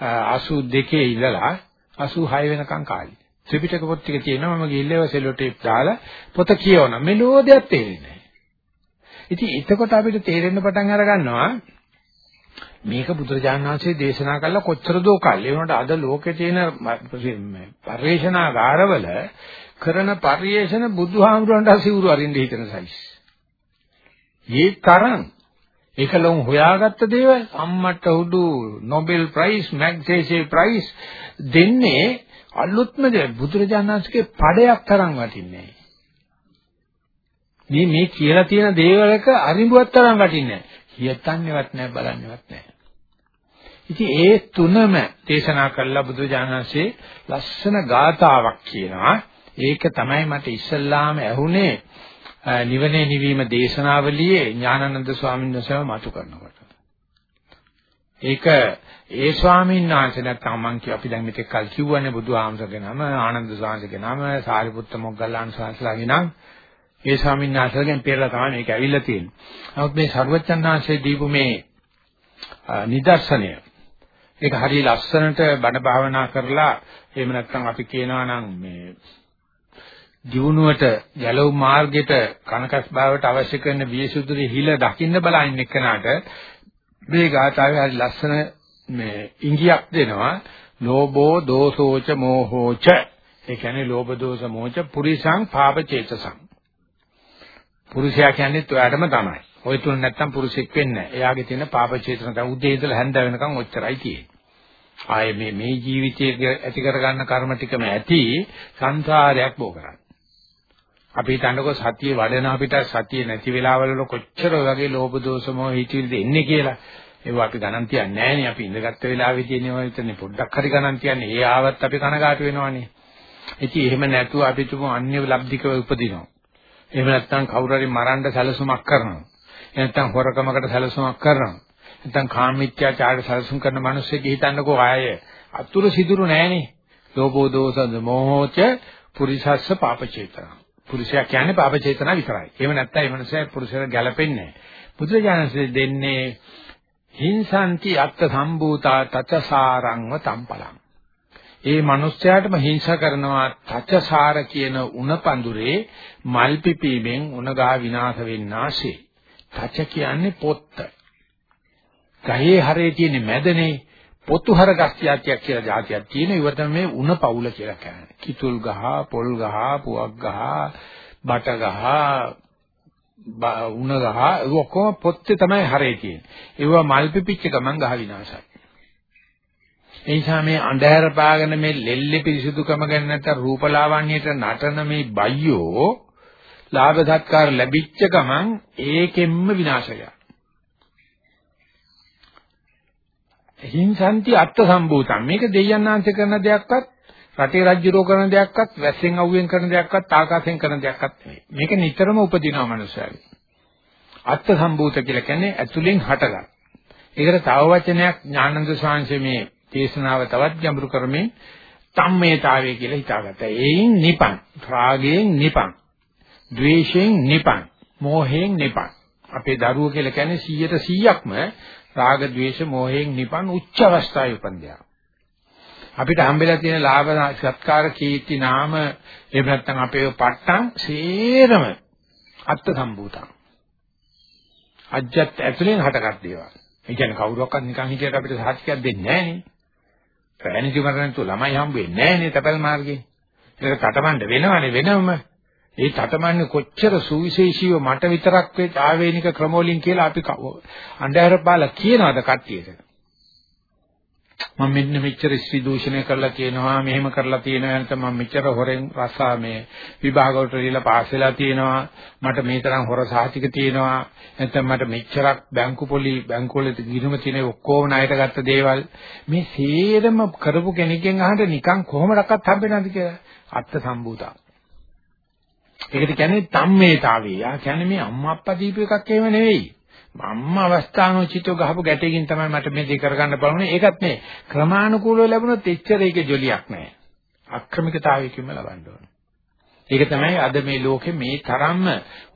82 ඉඳලා 86 වෙනකන් කාලේ. ත්‍රිපිටක පොත් ටික තියෙනවා මම ගිහිල්ලා සෙලෝ ටේප් දාලා පොත කියවන මෙලෝදියක් තේරෙන්නේ නැහැ. ඉතින් එතකොට අපිට තේරෙන්න පටන් අර ගන්නවා මේක බුදුරජාණන් වහන්සේ දේශනා කළා කොච්චර දෝ කල්. ඒ වුණාට අද ලෝකේ තියෙන පරිේශනාගාරවල කරන පරිේශන බුදුහාමුදුරන්ට සිවුරු අරින්න හිතන සයිස්. ඒ තරම් ඒකලොන් හොයාගත්ත දේවල් අම්මට උඩු Nobel Prize, Magsaysay Prize දෙන්නේ අලුත්ම දේ බුදුරජාණන්සේගේ පඩයක් තරම් වටින්නේ මේ මේ කියලා තියෙන දේවලක අරිඹුවක් තරම් වටින්නේ නැහැ. කියතන්නේවත් නැහැ බලන්නේවත් නැහැ. ඉතින් ඒ තුනම දේශනා කළා බුදුරජාණන්සේ ලස්සන ගාතාවක් කියනවා. ඒක තමයි මට ඉස්සල්ලාම ඇහුනේ නිවනේ නිවීම දේශනාවලියේ ඥානানন্দ ස්වාමීන් වහන්සේ මතු කරනකොට ඒක ඒ ස්වාමීන් වහන්සේ නැත්නම් මම කිය අපි දැන් මෙතෙක් කල් කිව්වනේ බුදුහාමසගේ නම ආනන්ද සාංශගේ නම සාරිපුත්ත මොග්ගල්ලාන සාංශලාගේ නම ඒ ස්වාමීන් වහන්සේගෙන් පෙරලා තමයි මේක ඇවිල්ලා තියෙන්නේ. නමුත් මේ ਸਰුවචන් වහන්සේ දීපු මේ නිදර්ශනය ඒක හරිය ලස්සනට බණ භාවනා කරලා එහෙම නැත්නම් අපි කියනවා නම් මේ ජීවුණුවට ගැලවු මාර්ගයට කනකස් භාවයට අවශ්‍ය කරන වියසුදුරේ හිල දකින්න බලන එකනට මේ ගාථාවේ හරි ලස්සන මේ ඉංගියක් දෙනවා ලෝභෝ දෝසෝච මෝහෝච ඒ කියන්නේ ලෝභ දෝෂ මෝහච පුරිසං පාප චේතසං පුරුෂයා කියන්නේත් ඔයාටම තමයි. ඔය තුන නැත්තම් පුරුෂෙක් වෙන්නේ නැහැ. එයාගේ තියෙන පාප චේතන තමයි උදේ ඉඳලා හැන්ද වෙනකන් ඔච්චරයි තියෙන්නේ. ආයේ මේ මේ ජීවිතයේ ඇති කරගන්න කර්ම ටිකම ඇති සංසාරයක් බෝ කරන්නේ. අපි හිතන්නකො සතිය වඩන අපිට සතිය නැති වෙලාවල කොච්චර වගේ ලෝභ දෝෂ මොහ හිතවිලිද එන්නේ කියලා. ඒව අපි ගණන් තියන්නේ නැහනේ. අපි ඉඳගත්ත වෙලාවේ තියෙනවා හිතන්නේ පොඩ්ඩක් හරි ගණන් තියන්නේ. ඒ ආවත් අපි කනගාටු වෙනවනේ. ඉතින් එහෙම නැතුව අපි තුමු අන්‍ය ලබ්ධිකව උපදිනවා. එහෙම නැත්නම් කවුරු හරි මරන්න සැලසුමක් කරනවා. නැත්නම් හොරකමකට සැලසුමක් කරනවා. නැත්නම් කාමීත්‍යාචාරයට සැලසුම් කරන මිනිස්සෙක් හිතන්නකෝ ආයේ අතුරු සිදුරු නැහනේ. ලෝභෝ දෝසද මොහොච පුරිසස්ස පාපචේතන. පුරුෂයා කියන්නේ පාප චේතනා විතරයි. එහෙම නැත්නම් ඒ මනුස්සයා පුරුෂයාට ගැලපෙන්නේ නැහැ. බුදුරජාණන්සේ දෙන්නේ හිංසන්ති අත්ත සම්භූතා තචසාරංව තම්පලං. ඒ මනුස්සයාටම හිංසා කරනවා තචසාර කියන උණපඳුරේ මල් පිපීමෙන් උණගා විනාශ වෙන්නාසේ. තච කියන්නේ පොත්ත. ගහේ හරේ තියෙන මැදනේ පොතුහර ගස්තියක් කියලා જાතියක් තියෙන ඉව තමයි උණ පවුල කියලා කියන්නේ. කිතුල් ගහ, පොල් ගහ, පුවක් ගහ, බට ගහ, උණ ගහ ඔක්කොම පොත්තේ තමයි හරේ තියෙන්නේ. ඒවා මල් පිපිච්ච ගමන් ගහ විනාශයි. ඒ නිසා මේ අන්ධහැර පාගෙන මේ ලෙල්ලේ පිරිසුදුකම ගැන නැත්නම් රූපලාවන්‍යයට නටන මේ බයියෝ ලාභ සත්කාර ලැබිච්ච ගමන් ඒකෙන්ම විනාශය. හිංසන්ති අත්ත සම්භූතම් මේක දෙයයන්ාංශ කරන දෙයක්වත් රටේ රජ්‍යරෝ කරන දෙයක්වත් වැස්සෙන් අවුවෙන් කරන දෙයක්වත් ආකාශයෙන් කරන දෙයක්වත් නෙවෙයි මේක නිතරම උපදිනවා මනුස්සයගේ අත්ත සම්භූත කියලා කියන්නේ ඇතුලෙන් හටගන්න ඒකට තව වචනයක් ඥානන්ද ස්වාමීන් මේ දේශනාව තවත් ගැඹුරු කරමින් තම්මේතාවය කියලා හිතාගත්තා. ඒයින් නිපන්, රාගයෙන් නිපන්, ද්වේෂයෙන් නිපන්, මෝහයෙන් නිපන්. අපේ දරුවෝ කියලා කියන්නේ 100ට 100ක්ම රාග, ද්වේෂ, මෝහයෙන් නිපන් උච්ච අවස්ථාවේ උපන්දියා. අපිට හම්බෙලා තියෙන ලාභ සත්කාර කීර්ති නාම එහෙම නැත්නම් අපේ පට්ටම් සේරම අත්ත සම්භූතං. අජ්ජත් ඇතුලෙන් හටගත් දේවල්. ඒ කියන්නේ කවුරක්වත් නිකන් හිතියට අපිට සාහිත්‍යයක් දෙන්නේ නැහැ නේ. පැණිති මරණ තු ළමයි හම්බ වෙන්නේ නැහැ නේ තපල් මාර්ගේ. ඒක තටමඬ වෙනවනේ වෙනවම. ඒ තටමන්නේ කොච්චර සුවිශේෂීව මට විතරක් වෙච්ච ආවේනික ක්‍රමවලින් කියලා අපි අnder පාලා කියනවාද කට්ටියට. මම මෙන්න මෙච්චර ස්ත්‍රී දූෂණය කරලා තියෙනවා මෙහෙම කරලා තියෙනවා නැත්නම් මම මෙච්චර හොරෙන් රස්සා මේ විභාග වලට දීලා පාස් වෙලා තියෙනවා. මට මේ තරම් හොර සාහිතික තියෙනවා. නැත්නම් මට මෙච්චරක් බැංකු පොලි බැංකු වල ගිණුම තියෙන ඔක්කොම ණයට ගත්ත දේවල්. මේ සේරම කරපු කෙනෙක්ගෙන් අහන්න නිකන් කොහොමඩක්වත් හම්බෙන්නද කියලා. අත්ත සම්භූතා. ඒකට කියන්නේ තම්මේතාවේ. යා කියන්නේ මේ අම්මා අප්පා දීපු එකක් එහෙම නෙවෙයි. මම්ම අවස්ථානෝචිතව ගහපු ගැටයකින් තමයි මට මේ දේ කරගන්න බලන්නේ. ඒකත් මේ ක්‍රමානුකූලව ලැබුණොත් එච්චර ඒකේ ජොලියක් නැහැ. අක්‍රමිකතාවයකින්ම ලබන්න ඕනේ. ඒක තමයි අද මේ ලෝකේ මේ තරම්ම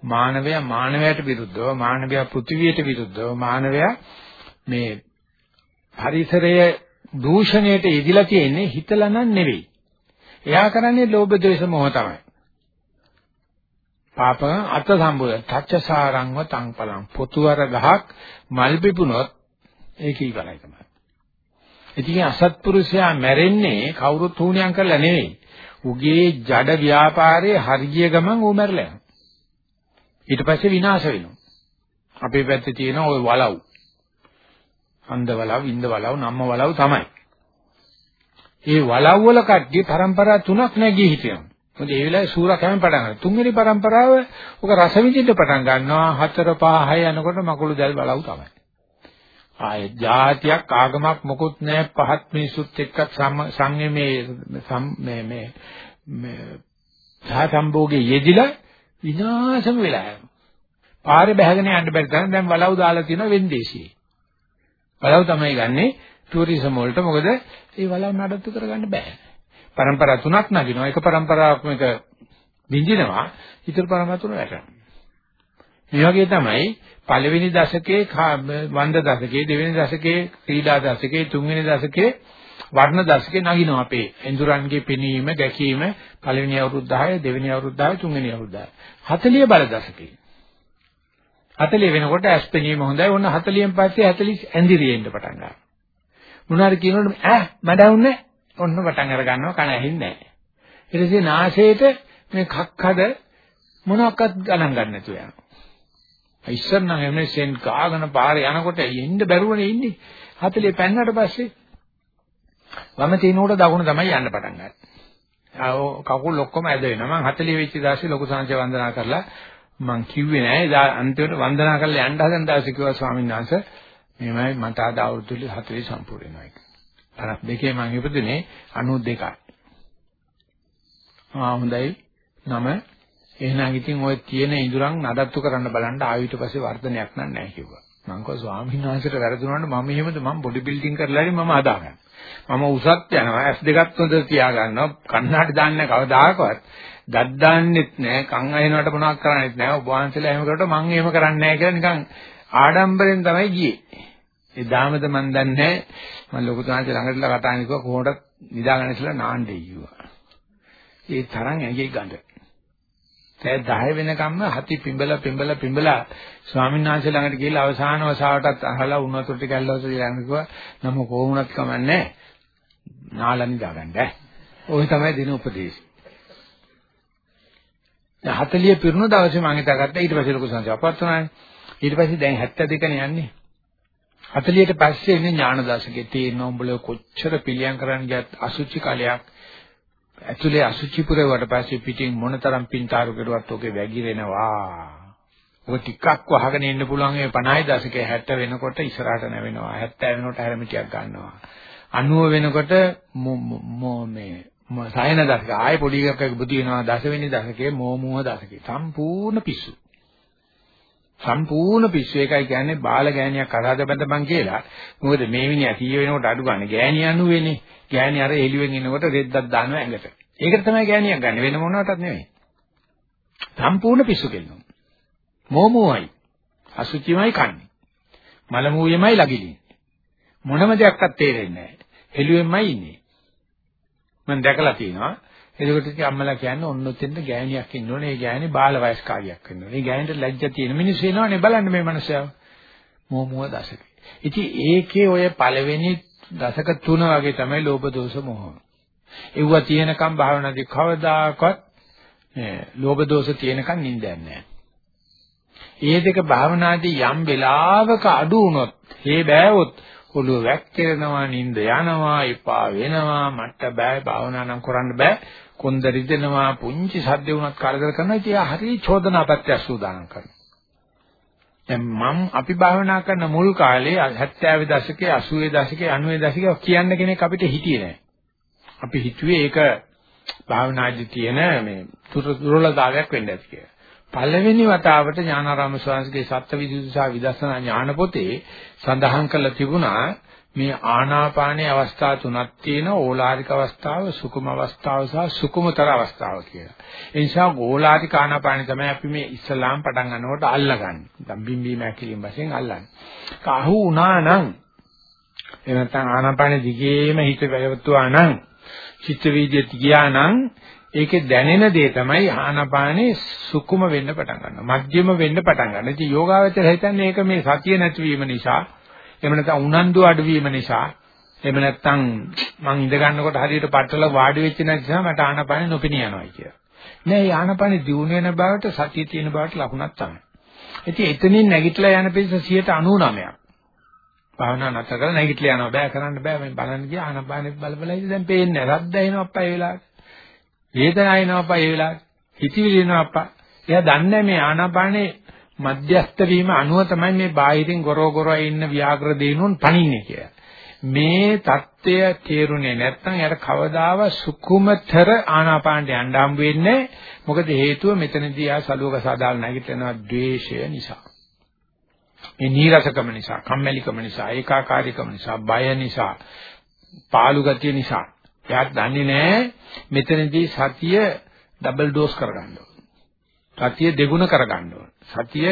මානවයා මානවයාට විරුද්ධව, මානවයා පෘථිවියට විරුද්ධව, මානවයා මේ පරිසරය දූෂණයට ඉදිලා තියෙන්නේ හිතලා නම් නෙවෙයි. එයා කරන්නේ ලෝභ ද්වේෂ මොහ තමයි. පාපං අත සම්බුද තච්චසාරංව තංපලං පොතුවර ගහක් මල් පිපුණොත් ඒක ඉවරයි තමයි. ඉතින් අසත්පුරුෂයා මැරෙන්නේ කවුරුත් හුණියම් කරලා නෙවෙයි. උගේ ජඩ ව්‍යාපාරයේ හරිය ගමන් ඌ මැරලා යනවා. ඊට පස්සේ විනාශ වෙනවා. අපේ පැත්තේ තියෙන ওই වලව්. අන්ද වලව්, ඉන්ද වලව්, නම්ම වලව් තමයි. ඒ වලව් වල කඩේ પરම්පරා තුනක් නැගී හිටියනවා. මොකද ඒ වෙලාවේ සූරකම පටන් ගන්නවා. තුන්වෙනි પરම්පරාව ඔක රස විඳින්න පටන් ගන්නවා. හතර පහ හය යනකොට මකුළු දැල් බලවු තමයි. ආයේ જાතියක් ආගමක් මොකුත් නැහැ. පහත් මිනිසුත් එක්ක සංයමේ මේ මේ මේ සාසම්භෝගයේ යෙදිලා විනාශම වෙලා යනවා. පාරේ බැහැගෙන යන්න බැරි තරම් දැන් බලවු දාලා තියෙනවා වෙන්දේසියේ. බලවු තමයි ගන්නේ ටුවරිසම් වලට මොකද ඒ බලව නඩත්තු කරගන්න බෑ. પરම්පරා තුනක් නගිනවා. එක પરම්පරාවක් මේක විඳිනවා. ඊතර પરම්පරා තුන වැටෙනවා. මේ වගේ තමයි පළවෙනි දශකයේ වන්ද දශකයේ දෙවෙනි දශකයේ ක්‍රීඩා දශකයේ තුන්වෙනි දශකයේ වර්ණ දශකේ නගිනවා අපේ එඳුරන්ගේ පෙනීම දැකීම පළවෙනි අවුරුදු 10 දෙවෙනි අවුරුදු 10 තුන්වෙනි අවුරුදු 10 40 බල දශකේ 40 වෙනකොට ඇස් පෙනීම හොඳයි ඔන්න 40න් පස්සේ 40 ඇඳිරියෙන්න පටන් ගන්නවා මොනාර කියනොත් ඈ මඩවුන්නේ ඔන්න පටන් අර ගන්නවා කන ඇහින්නේ නැහැ ඊට පස්සේ නාසයේට මේ කක්කද මොනවාක්වත් ගණන් ගන්න නැතුව යනවා ඉස්සර නම් එන්නේ සෙන් කාගෙන පාරේ යනකොට එන්න බැරුවනේ ඉන්නේ 40 පෙන්නට පස්සේ වම තිනෝට දකුණ තමයි යන්න පටන් ගන්නේ. ආ කකුල් ඔක්කොම ඇද වෙනවා. මම 40 වෙච්ච දවසේ ලොකු සංජය වන්දනා කරලා මං කිව්වේ නෑ එදා අන්තිමට වන්දනා කරලා යන්න හදන දවසේ කිව්වා ස්වාමීන් වහන්සේ මෙහෙමයි මට අද අවුරුදු 40 සම්පූර්ණ වෙනවා ඒක. 52 මං ඉපදුනේ 92යි. ආ හොඳයි. නම එහෙනම් ඉතින් ඔය තියෙන ඉඳුරන් නඩත්තු කරන්න බලන්න ආවිත පස්සේ වර්ධනයක් නෑ කිව්වා. මං කව ස්වාමීන් වහන්සේට වැරදුනාට මම එහෙමද මම බොඩි බිල්ඩින් කරලා හරි මම හදාගන්න. මම උසත් යනවා ඇස් දෙකත් හොඳ තියා ගන්නවා කන්නඩි දාන්නේ කවදාකවත් දත් දාන්නෙත් නෑ කන් අයනවට මොනවක් කරන්නෙත් නෑ ඔබ වහන්සේලා එහෙම කරට මං එහෙම කරන්නේ නෑ කියලා නිකන් ආඩම්බරෙන් තමයි ගියේ. එදාමද මන් දන්නේ මම ලොකු තාන්සේ ළඟටලා කතා කරනකොට කොහොමද නිදාගන්න ඉස්සලා නාන්නේ කිව්වා. ඒ තරම් ඇඟේ ගඳ. දැන් 10 වෙනකම්ම හති පිඹල පිඹල පිඹලා ස්වාමීන් වහන්සේ ළඟට ගිහිල්ලා අවසාන වසාවටත් අහලා උණු වතුර ටික ඇල්ලවස ඊළඟ කිව්වා නම කොහොමුණත් කමන්නේ නාලනි දාගන්න ඈ. ওই තමයි දින උපදේශය. දැන් 40 පිරුණු දවසේ මම හිතාගත්තා ඊට පස්සේ ලොකු සංසය අපවත් වුණානේ. ඊට පස්සේ දැන් 72 නේ යන්නේ. 40ට පස්සේ ඉන්නේ ඥාන දශකේ තියෙන උඹල කොච්චර පිළියම් කරන්න ගියත් අසුචි කලයක් ඇතුලේ අසුචි පුරවට පස්සේ පිටින් මොනතරම් පින්තාරු කෙරුවත් ඔකේ වැగిරෙනවා. ඔක ටිකක් වහගෙන ඉන්න පුළුවන් ඒ 50 දශකයේ 60 වෙනකොට ඉස්සරහට නැවෙනවා. 70 වෙනකොට හැරමිටියක් ගන්නවා. 90 වෙනකොට මේ සයන දශක ආයේ පොඩි එකක් බුදි වෙනවා දසවෙනි දශකයේ මෝමුහ දශකේ. සම්පූර්ණ පිස්සු. සම්පූර්ණ පිස්සු එකයි කියන්නේ බාල ගෑණියක් අරහද බඳපන් කියලා. මොකද මේ මිනිහා 100 වෙනකොට අඩු ගන්න ගෑණි අනුවේනේ. ගෑණි අර එළියෙන් එනකොට රෙද්දක් දානවා ඇඟට. ඒකට තමයි ගෑණියක් ගන්න වෙන මොනවටත් නෙවෙයි. සම්පූර්ණ පිස්සු කෙල්ලෝ. මොමෝයි. අසුචිමයි කන්නේ. මල මූයෙමයි ලගිලින්නේ. මොනම දෙයක්වත් තේරෙන්නේ නැහැ. හෙළුවෙන්මයි ඉන්නේ. මම දැකලා තියෙනවා. එතකොට ඉතින් අම්මලා කියන්නේ ඔන්න ඔතෙන්ද ගෑණියක් ඉන්න ඕනේ. ඒ ගෑණි බාල වයස්කාරියක් වෙන්න ඕනේ. ඒ ගෑණිට ලැජ්ජ තියෙන මිනිස්සු එනවනේ බලන්න මේ මනුස්සයව. මොමුව දශක. ඉතින් ඒකේ ඔය පළවෙනි දශක තුන වගේ තමයි ලෝභ දෝෂ මොහ. ඒව තියෙනකම් භාවනාදී කවදාකවත් ලෝභ දෝෂ තියෙනකම් නිින්දයක් නැහැ. ඒ දෙක භාවනාදී යම් වෙලාවක අඩු වුණොත් හේ බෑවොත් ඔළුව වැක්කිරෙනවා නිින්ද යනවා එපා වෙනවා මට බෑ භාවනා නම් කරන්න බෑ කොන්ද රිදෙනවා පුංචි සද්ද වුණත් කරදර කරනවා. ඉතින් ආ හරි චෝදනාපත්‍ය සූදානම් කරනවා. දැන් මම අපි භාවනා කරන මුල් කාලේ 70 දශකයේ 80 දශකයේ 90 දශකයේ කියන්න කෙනෙක් අපිට හිටියේ නෑ. අපි හිතුවේ ඒක භාවනාදී තියෙන මේ දුර්වලතාවයක් වෙන්න ඇති කියලා. පළවෙනි වතාවට ඥානාරාම ස්වාමීන්ගේ සත්‍යවිසුද්ධි සහ විදර්ශනා ඥාන පොතේ සඳහන් කරලා තිබුණා මේ ආනාපානයේ අවස්ථා තුනක් තියෙන ඕලාරික අවස්ථාව, සුකුම අවස්ථාව සහ සුකුමතර අවස්ථාව කියලා. ඒ නිසා ඕලාරික ආනාපානය තමයි අපි මේ ඉස්ලාම් පටන් ගන්නකොට අල්ලගන්නේ. දැන් බිම්බීම ඇකිලිම වශයෙන් අල්ලන්නේ. කහු වුණා නම් එනතන් ආනාපාන දිගේම හිත වැයවතුවා නම් චිත්ත වීදියට ගියා නම් ඒකේ දැනෙන දේ තමයි ආනාපානේ සුකුම වෙන්න පටන් ගන්නවා. මධ්‍යම වෙන්න පටන් ගන්නවා. ඉතින් යෝගාවචර හිතන්නේ ඒක මේ සතිය නැතිවීම නිසා, එහෙම නැත්නම් උනන්දු අඩුවීම නිසා, එහෙම නැත්නම් මං ඉඳ ගන්නකොට හරියට පట్టල වාඩි වෙච්ච නිසා මට ආනාපානේ නොපෙනී යනවා කියලා. නෑ, මේ ආනාපානේ දියුණු වෙන බවට සතිය තියෙන බවට ලකුණක් තමයි. ඉතින් එතනින් නැගිටලා යන පිළිස 99ක්. භාවනා නැතර කරලා නැගිටලා යනවා. බෑ කරන්න බෑ. මම බලන්න ගියා ආනපානෙත් බල බල ඉඳි දැන් පේන්නේ නැහැ රද්ද එනවා අප්පා ඒ වෙලාවට වේදනාව එනවා අප්පා ඒ වෙලාවට හිතවිලි එනවා අප්පා. එයා දන්නේ මේ ආනාපානේ මධ්‍යස්ත වීම අනුව තමයි මේ බාහිරින් ගොරෝ ගොරෝ ඉන්න ව්‍යාග්‍ර දේනුන් පණින්නේ කියලා. මේ தත්ත්වය තේරුනේ නැත්නම් යාර කවදාව සුකුමතර ආනාපානට යන්න හම් වෙන්නේ මොකද හේතුව මෙතනදී ආ සලුවක සාදාල් නැගිටිනවා ද්වේෂය නිසා. මේ නීරසකම නිසා, කම්මැලිකම නිසා, ඒකාකාරීකම නිසා, බය නිසා, පාළු ගතිය නිසා. එයාත් දන්නේ නැහැ මෙතනදී සතිය ඩබල් ඩෝස් කරගන්න ඕන. සතිය දෙගුණ කරගන්න ඕන. සතිය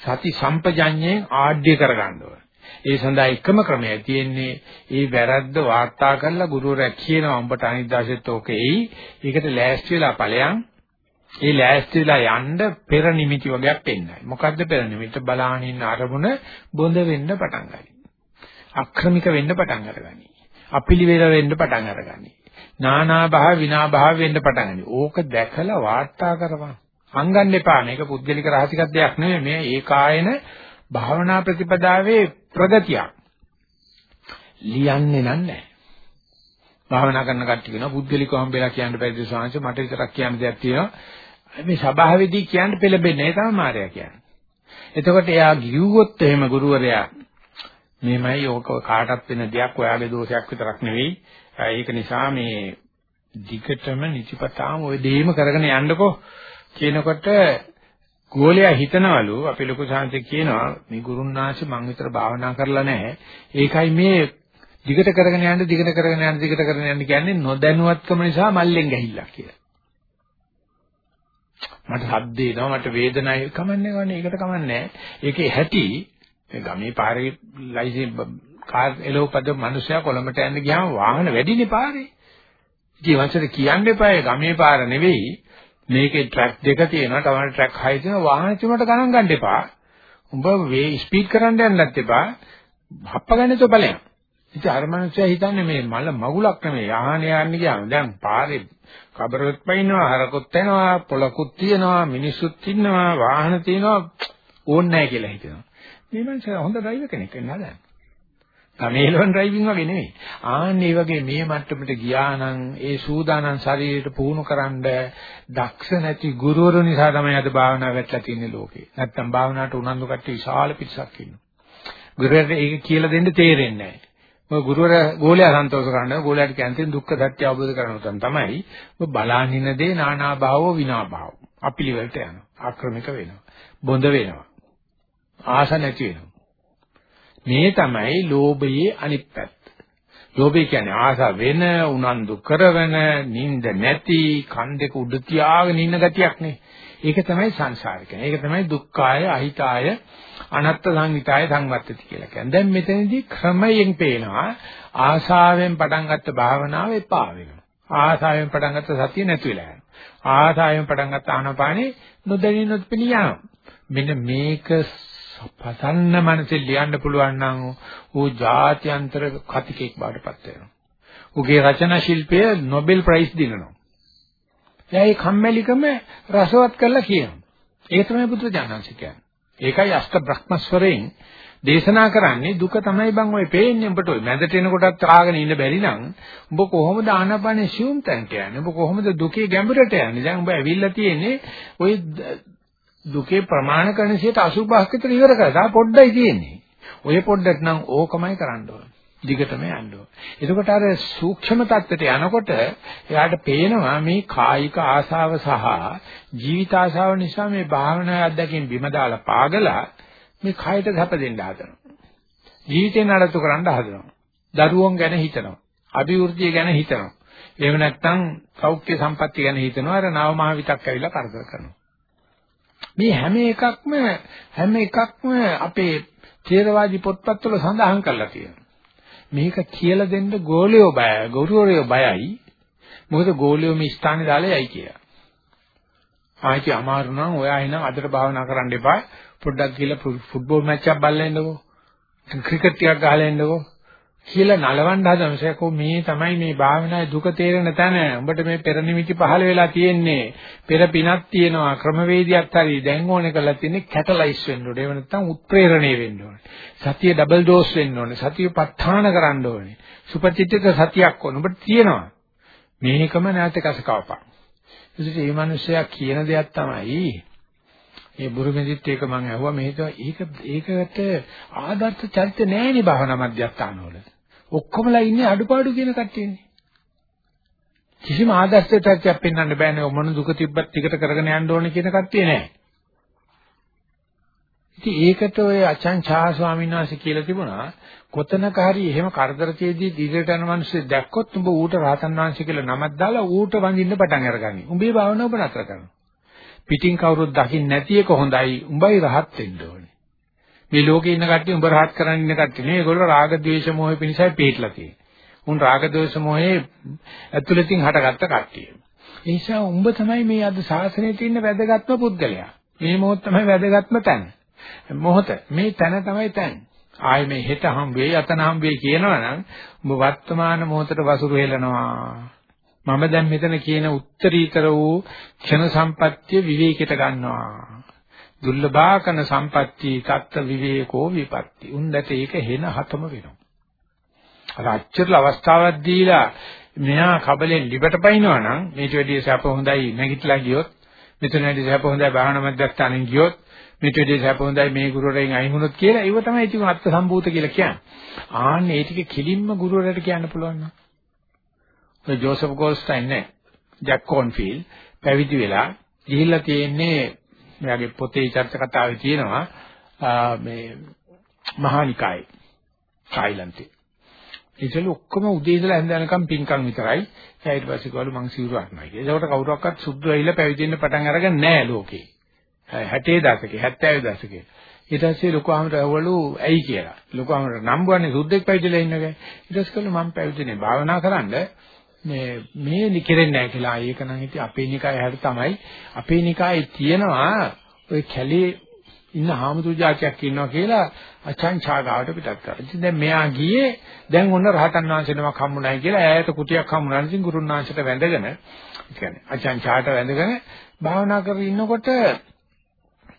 සති සම්පජඤ්ඤයෙන් ආඩ්‍ය කරගන්න ඕන. ඒ සඳහා එකම ක්‍රමය තියෙන්නේ ඒ වැරද්ද වාර්තා කරලා ගුරුවරයා කියනවා උඹට අනිද්දාසෙත් ඕකේයි. ඒකට ලෑස්ති වෙලා ඵලයන් ඒ ලෑස්ති වෙලා යන්න පෙර නිමිති වගේක් පෙන්නයි. මොකද්ද පෙර නිමිති? බලාගෙන ඉන්න අරමුණ බොඳ වෙන්න පටන් ගනී. අක්‍රමික වෙන්න පටන් අරගනී. අපිලිවෙල වෙන්න පටන් අරගනී. නානා භාව විනා භාව වෙන්න පටන් ගනී. ඕක දැකලා වාර්තා කරපන්. අංගන්න එපා. මේක පුද්ගලික රහසිකක් දෙයක් නෙමෙයි. මේ ඒකායන භාවනා ප්‍රතිපදාවේ ප්‍රගතියක්. ලියන්නේ නැහැ. භාවනා කරන කට්ටිය කියනවා පුද්ගලිකව හම්බෙලා කියන්න බැරිද සාංශ මට විතරක් කියන්න දෙයක් තියෙනවා. මේ සභාවේදී කියන්න පෙළඹෙන්නේ ඒ තමයි මාර්යා කියන්නේ. එතකොට එයා ගිව්වොත් එහෙම ගුරුවරයා මේමයි ඕක කාටත් වෙන දෙයක් ඔයාගේ දෝෂයක් විතරක් නෙවෙයි. ඒක නිසා මේ දිගටම නිතිපතාම ওই දෙයම කරගෙන යන්නකෝ කියනකොට ගෝලයා හිතනවලු අපි ලොකු සාංශ කියනවා මේ ගුරුන්නාංශ මං විතර භාවනා කරලා නැහැ. ඒකයි මේ දිගට කරගෙන යන්න දිගට කරගෙන යන්න දිගට කරගෙන යන්න කියන්නේ නොදැනුවත්කම නිසා මල්ලෙන් ගැහිල්ලක් කියලා. මට සද්ද එනවා මට වේදනায় කමන්නේ වනේ ඒකට කමන්නේ ඒකේ හැටි ගමේ පාරේ ලයිසි කාර් එලෝපද මිනිස්සයා කොළඹට යන්න ගියාම වාහන වැඩිනේ පාරේ ඉතින් වංශයට කියන්න එපා ගමේ පාර නෙවෙයි මේකේ ට්‍රැක් දෙක තියෙනවා. තමයි ට්‍රැක් හයි තියෙනවා. වාහන තුනට ගණන් ගන්න එපා. උඹ වේ ස්පීඩ් කරන්න යන්නත් එපා. හප්ප ගන්න තෝ බලයන් ඉතින් අර මිනිස්සයා හිතන්නේ මේ මල මගුලක් නෙමෙයි. ආහනේ යන්නේ ගියාම දැන් පාරේ කබරෙත් පයින්නවා හරකොත් යනවා පොලකුත් තියෙනවා මිනිස්සුත් ඉන්නවා වාහන තියෙනවා. ඕනේ නැහැ කියලා හිතනවා. මේ මිනිස්සයා හොඳ ඩ්‍රයිවර් කෙනෙක් වෙන්න හදන්නේ ගමේලවන් ඩ්‍රයිවිං වගේ නෙමෙයි ආන්නේ වගේ මේ මට්ටමට ගියා නම් ඒ සූදානම් ශරීරයට පුහුණු කරන්න දක්ෂ නැති ගුරුවරු නිසා තමයි අද භාවනාව වැටලා තියෙන්නේ ලෝකේ. නැත්තම් භාවනාවට උනන්දු කට්ටිය විශාල පිරිසක් ඉන්නවා. ගුරුවරට ඒක කියලා දෙන්න තේරෙන්නේ නැහැ. ඔය ගුරුවරයා ගෝලයා සන්තෝෂ කරනවා. ගෝලයාට කැන්තින් දුක්ඛ සත්‍ය අවබෝධ කරගන්න උතන් තමයි. ඔය බලානින දේ නානා භාවෝ විනා භාව. අපිලිවෙලට යනවා. ආක්‍රමික වෙනවා. බොඳ වෙනවා. ආස නැති වෙනවා. මේ තමයි ලෝභයේ අනිත් පැත්ත ලෝභය කියන්නේ ආස වෙන උනන්දු කරවන නිින්ද නැති කන් දෙක උඩ තියාගෙන ඉන්න ගතියක් නේ ඒක තමයි සංසාරික ඒක තමයි දුක්ඛාය අහිතාය අනත්ත් සංවිතාය සංවත්තති කියලා කියන්නේ. දැන් මෙතනදී ක්‍රමයෙන් පේනවා ආසාවෙන් පටන් ගත්ත භාවනාව එපා වෙනවා. ආසාවෙන් පටන් ගත්ත සතිය නැති වෙලා යනවා. ආසාවෙන් පටන් ගත්ත ආනපානේ නොදැනී නොපෙනී යනවා. මෙන්න මේක පසන්න මනසේ ලියන්න පුළුවන් නම් ඌ ජාත්‍යන්තර කතිකෙක් බාටපත් වෙනවා. ඌගේ රචනා ශිල්පය නොබෙල් ප්‍රයිස් දිනනවා. එයා ඒ කම්මැලිකම රසවත් කරලා කියනවා. ඒක තමයි බුදු දඥාන්ස කියන්නේ. ඒකයි අෂ්ට බ්‍රහ්මස්වරයෙන් දේශනා කරන්නේ දුක තමයි බං ඔය පේන්නේ උඹට ඔය මැදට එනකොටත් ආගෙන ඉන්න බැරි නම් උඹ කොහොමද ආනපනේ සියුම් තැනට යන්නේ උඹ කොහොමද දුකේ ගැඹුරට යන්නේ දැන් උඹ ඇවිල්ලා තියෙන්නේ ඔය දුකේ ප්‍රමාණ කරන 85ක් විතර ඉවර කරලා පොඩ්ඩයි තියෙන්නේ ඔය පොඩ්ඩක් නම් ඕකමයි කරන්න ඕනේ දිගටම යන්න ඕනේ. එතකොට අර සූක්ෂම தත්ත්වයට යනකොට එයාට පේනවා මේ කායික ආසාව සහ ජීවිත ආසාව නිසා මේ භාවනා අධ්‍යක්ෂින් බිම දාලා පාගලා මේ කයට සැප දෙන්න හදනවා. ජීවිතේ නඩත්තු කරන්න හදනවා. දරුවෝන් ගැන හිතනවා. අභිවෘද්ධිය ගැන හිතනවා. එහෙම නැත්නම් සෞඛ්‍ය සම්පත්තිය ගැන හිතනවා. අර නව මහ විතක් ඇවිල්ලා කරදර කරනවා. මේ හැම එකක්ම හැම එකක්ම අපේ ථේරවාදී පොත්පත්වල සඳහන් කරලා තියෙනවා. මේක කියලා දෙන්න ගෝලියෝ බයයි ගුරුවරයෝ බයයි. මොකද ගෝලියෝ මේ ස්ථානේ දාලා යයි කියලා. ආයිති අමාරු නම් ඔයා එනම් අදට භාවනා කරන්න එපා. පොඩ්ඩක් ගිහලා ෆුට්බෝල් මැච් එකක් බලලා එන්නකෝ ක්‍රිකට් ටිකක් ගහලා එන්නකෝ කියලා නලවන්න හදනසකෝ මේ තමයි මේ භාවනාවේ දුක තේරෙන තැන. උඹට මේ පෙර නිමිති පහළ වෙලා තියෙන්නේ. පෙර පිනක් තියෙනවා. ක්‍රමවේදයක් හරි දැන් ඕනේ කරලා තියෙන්නේ කැටලයිස් වෙන්න ඕනේ. එහෙම නැත්නම් උත්ප්‍රේරණය වෙන්න ඕනේ. සතිය ඩබල් ඩෝස් වෙන්න ඕනේ. සතිය ප ဋ ාණ කරන්න ඕනේ. සුපචිත්තික සතියක් ඕනේ. උඹට තියෙනවා. මේකම නැවත කසකවපන්. ඉතින් මේ මිනිස්සයා කියන දෙයක් තමයි මේ බුරුමෙදිත් ඒක මම ඇහුවා මේක ඒක ඒකට ආදර්ශ චරිත නෑනේ භාවනා මධ්‍යස්ථාන වල. ඔක්කොමලා ඉන්නේ අඩුපාඩු කියන කට්ටියනේ. කිසිම ආදර්ශ චරිතයක් පෙන්වන්න බෑනේ මොන දුක තිබ්බත් ටිකට කරගෙන යන්න ඕනේ කියන කට්ටිය නෑ. ඉතින් ඒකට ඔය අචං ඡා ස්වාමීන් වහන්සේ කියලා තිබුණා කොතනක හරි එහෙම කරදර තියදී දිගට යන මිනිස්සු දැක්කොත් උඹ ඌට රහතන් වහන්සේ කියලා නමක් දාලා ඌට වඳින්න පටන් අරගනි. උඹේ භාවනාව ඔබ නතර කරනවා. පිටින් කවුරුත් දකින්න නැති එක හොඳයි. උඹයි රහත් වෙන්න ඕනේ. මේ ලෝකේ ඉන්න කට්ටිය උඹ රහත් කරන්න ඉන්න කට්ටිය නේ. ඒගොල්ලෝ රාග, ద్వේෂ, මෝහ පිණිසයි පිටලා තියෙන්නේ. උන් රාග, ద్వේෂ, මෝහේ ඇතුළතින් හටගත්ත කට්ටිය. ඒ නිසා උඹ තමයි මේ අද ශාසනයේ තියෙන වැදගත්ම පුද්ගලයා. මේ මොහොත තමයි වැදගත්ම තැන. මොහොත මේ තැන තමයි තැන. ආයේ මේ හෙට හම් වේ යතන හම් වේ කියනවනම් ඔබ වර්තමාන මොහොතට වසුරු හෙලනවා. මම දැන් මෙතන කියන උත්තරීතර වූ ක්ෂණ සම්පත්‍ය විවේකයට ගන්නවා. දුර්ලභාකන සම්පත්‍ති තත්ත්ව විවේකෝ විපත්ති. උන්දට ඒක හෙන හතම වෙනවා. අර අච්චරල අවස්ථාවක් දීලා මෙහා කබලෙන් ලිබට පයින්නවා නම් මේට වැඩිය සැප හොඳයි නැගිටලා ගියොත් මෙතන වැඩිය සැප හොඳයි බාහන මැදස්ථානෙන් ගියොත් මේට වැඩිය සැප හොඳයි මේ ගුරුවරයන් අයින් වුණොත් කියලා ඒව තමයි ඉතින් අත්ත සම්භූත කියලා කියන්නේ. ආන්නේ ඒ ටික කිලින්ම ගුරුවරයාට කියන්න පුළුවන් නේද? ඔය ජෝසප් ගෝල්ස්ටයින් නේ ජැක් කොන්ෆීල් පැවිදි වෙලා ගිහිල්ලා තියෙන්නේ එයාගේ පොතේ චර්ච කතාවේ තියෙනවා මේ මහානිකායි තායිලන්තේ. ඒසල ඔක්කොම උදේ ඉඳලා හැන්ද යනකම් පින්කම් විතරයි. ඊට පස්සේ කවලු මං සිවුරු අරනවා කියලා. ඒකට කවුරක්වත් සුද්ධ වෙයිලා පැවිදෙන්න පටන් අරගෙන නැහැ ලෝකේ. 60 දශකේ 70 දශකේ. ඊට පස්සේ ලොකු ආමර ඇහවලු ඇයි කියලා. ලොකු ආමර නම්බුවන්නේ සුද්ධෙක් පැවිදිලා ඉන්නකයි. ඊට පස්සේ කළු මම පැවිදිනේ භාවනා කරන්න මේ මේ නිකරෙන්නේ නැහැ කියලා. ඒක නම් ඉතින් අපේ නිකායේ හැට තමයි. අපේ නිකායේ තියෙනවා ඔය කැලේ ඉන්න හාමුදුරු జాතියක් ඉන්නවා කියලා අචංචා ගාවට පිටත් කරා. ඉතින් දැන් මෙයා ගියේ දැන් ඔන්න රහතන් වහන්සේ නමක් හම්බුනායි කියලා ඈත කුටියක් හම්බුනා. ඉතින් ගුරුන් වහන්සේට වැඳගෙන ඒ කියන්නේ අචංචාට වැඳගෙන භාවනා කරගෙන ඉන්නකොට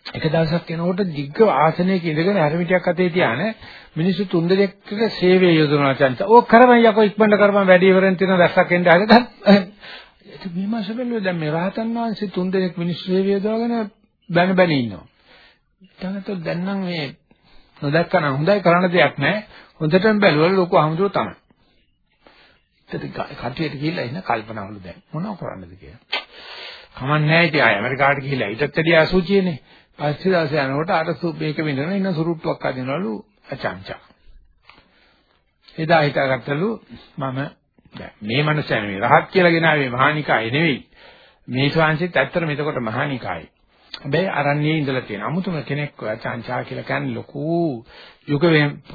එක දවසක් එනකොට දිග්ග ආසනයක ඉඳගෙන හැරමිටියක් අතේ තියාන මිනිස්සු තුන් දෙනෙක්ට සේවය යොදවනවා චන්ත. ඕක කරමන් යකෝ ඉක්මනට කරමන් වැඩි ඉවරෙන් තියෙන දැස්සක් එන්න හදලා. ඒක විමර්ශ බැලුවා දැන් මේ රහතන් වහන්සේ තුන් දෙනෙක් මිනිස්සු සේවය යොදවගෙන බැන බැන ඉන්නවා. ඊටනතෝ දැන් නම් මේ නොදැක්කන හොඳයි කරන්න දෙයක් නැහැ. හොඳටම බැලුවල ලොකු අහමුදුර තමයි. ඒත් කටියට ගිහිල්ලා ඉන්න කල්පනාවලු දැන් මොනව කරන්නද කියලා. කමන්නේ නැහැ ඉතින් ආය ඇමරිකාට ගිහිල්ලා ඊටත් වැඩි අසුචියනේ. පස්සේ දවසේ යනකොට අර මේක විඳගෙන ඉන්න සුරුට්ටුවක් අදිනවලු අචංචා. එදා හිතාගත්තලු මම මේ මනුස්සයා නෙවෙයි රහත් කියලා ගෙනාවේ මහානිකාය නෙවෙයි. මේ ශාංශිත් ඇත්තටම එතකොට මහානිකායි. හැබැයි අරණියේ ඉඳලා තියෙන අමුතුම කෙනෙක් අචංචා කියලා කියන්නේ ලොකු යුග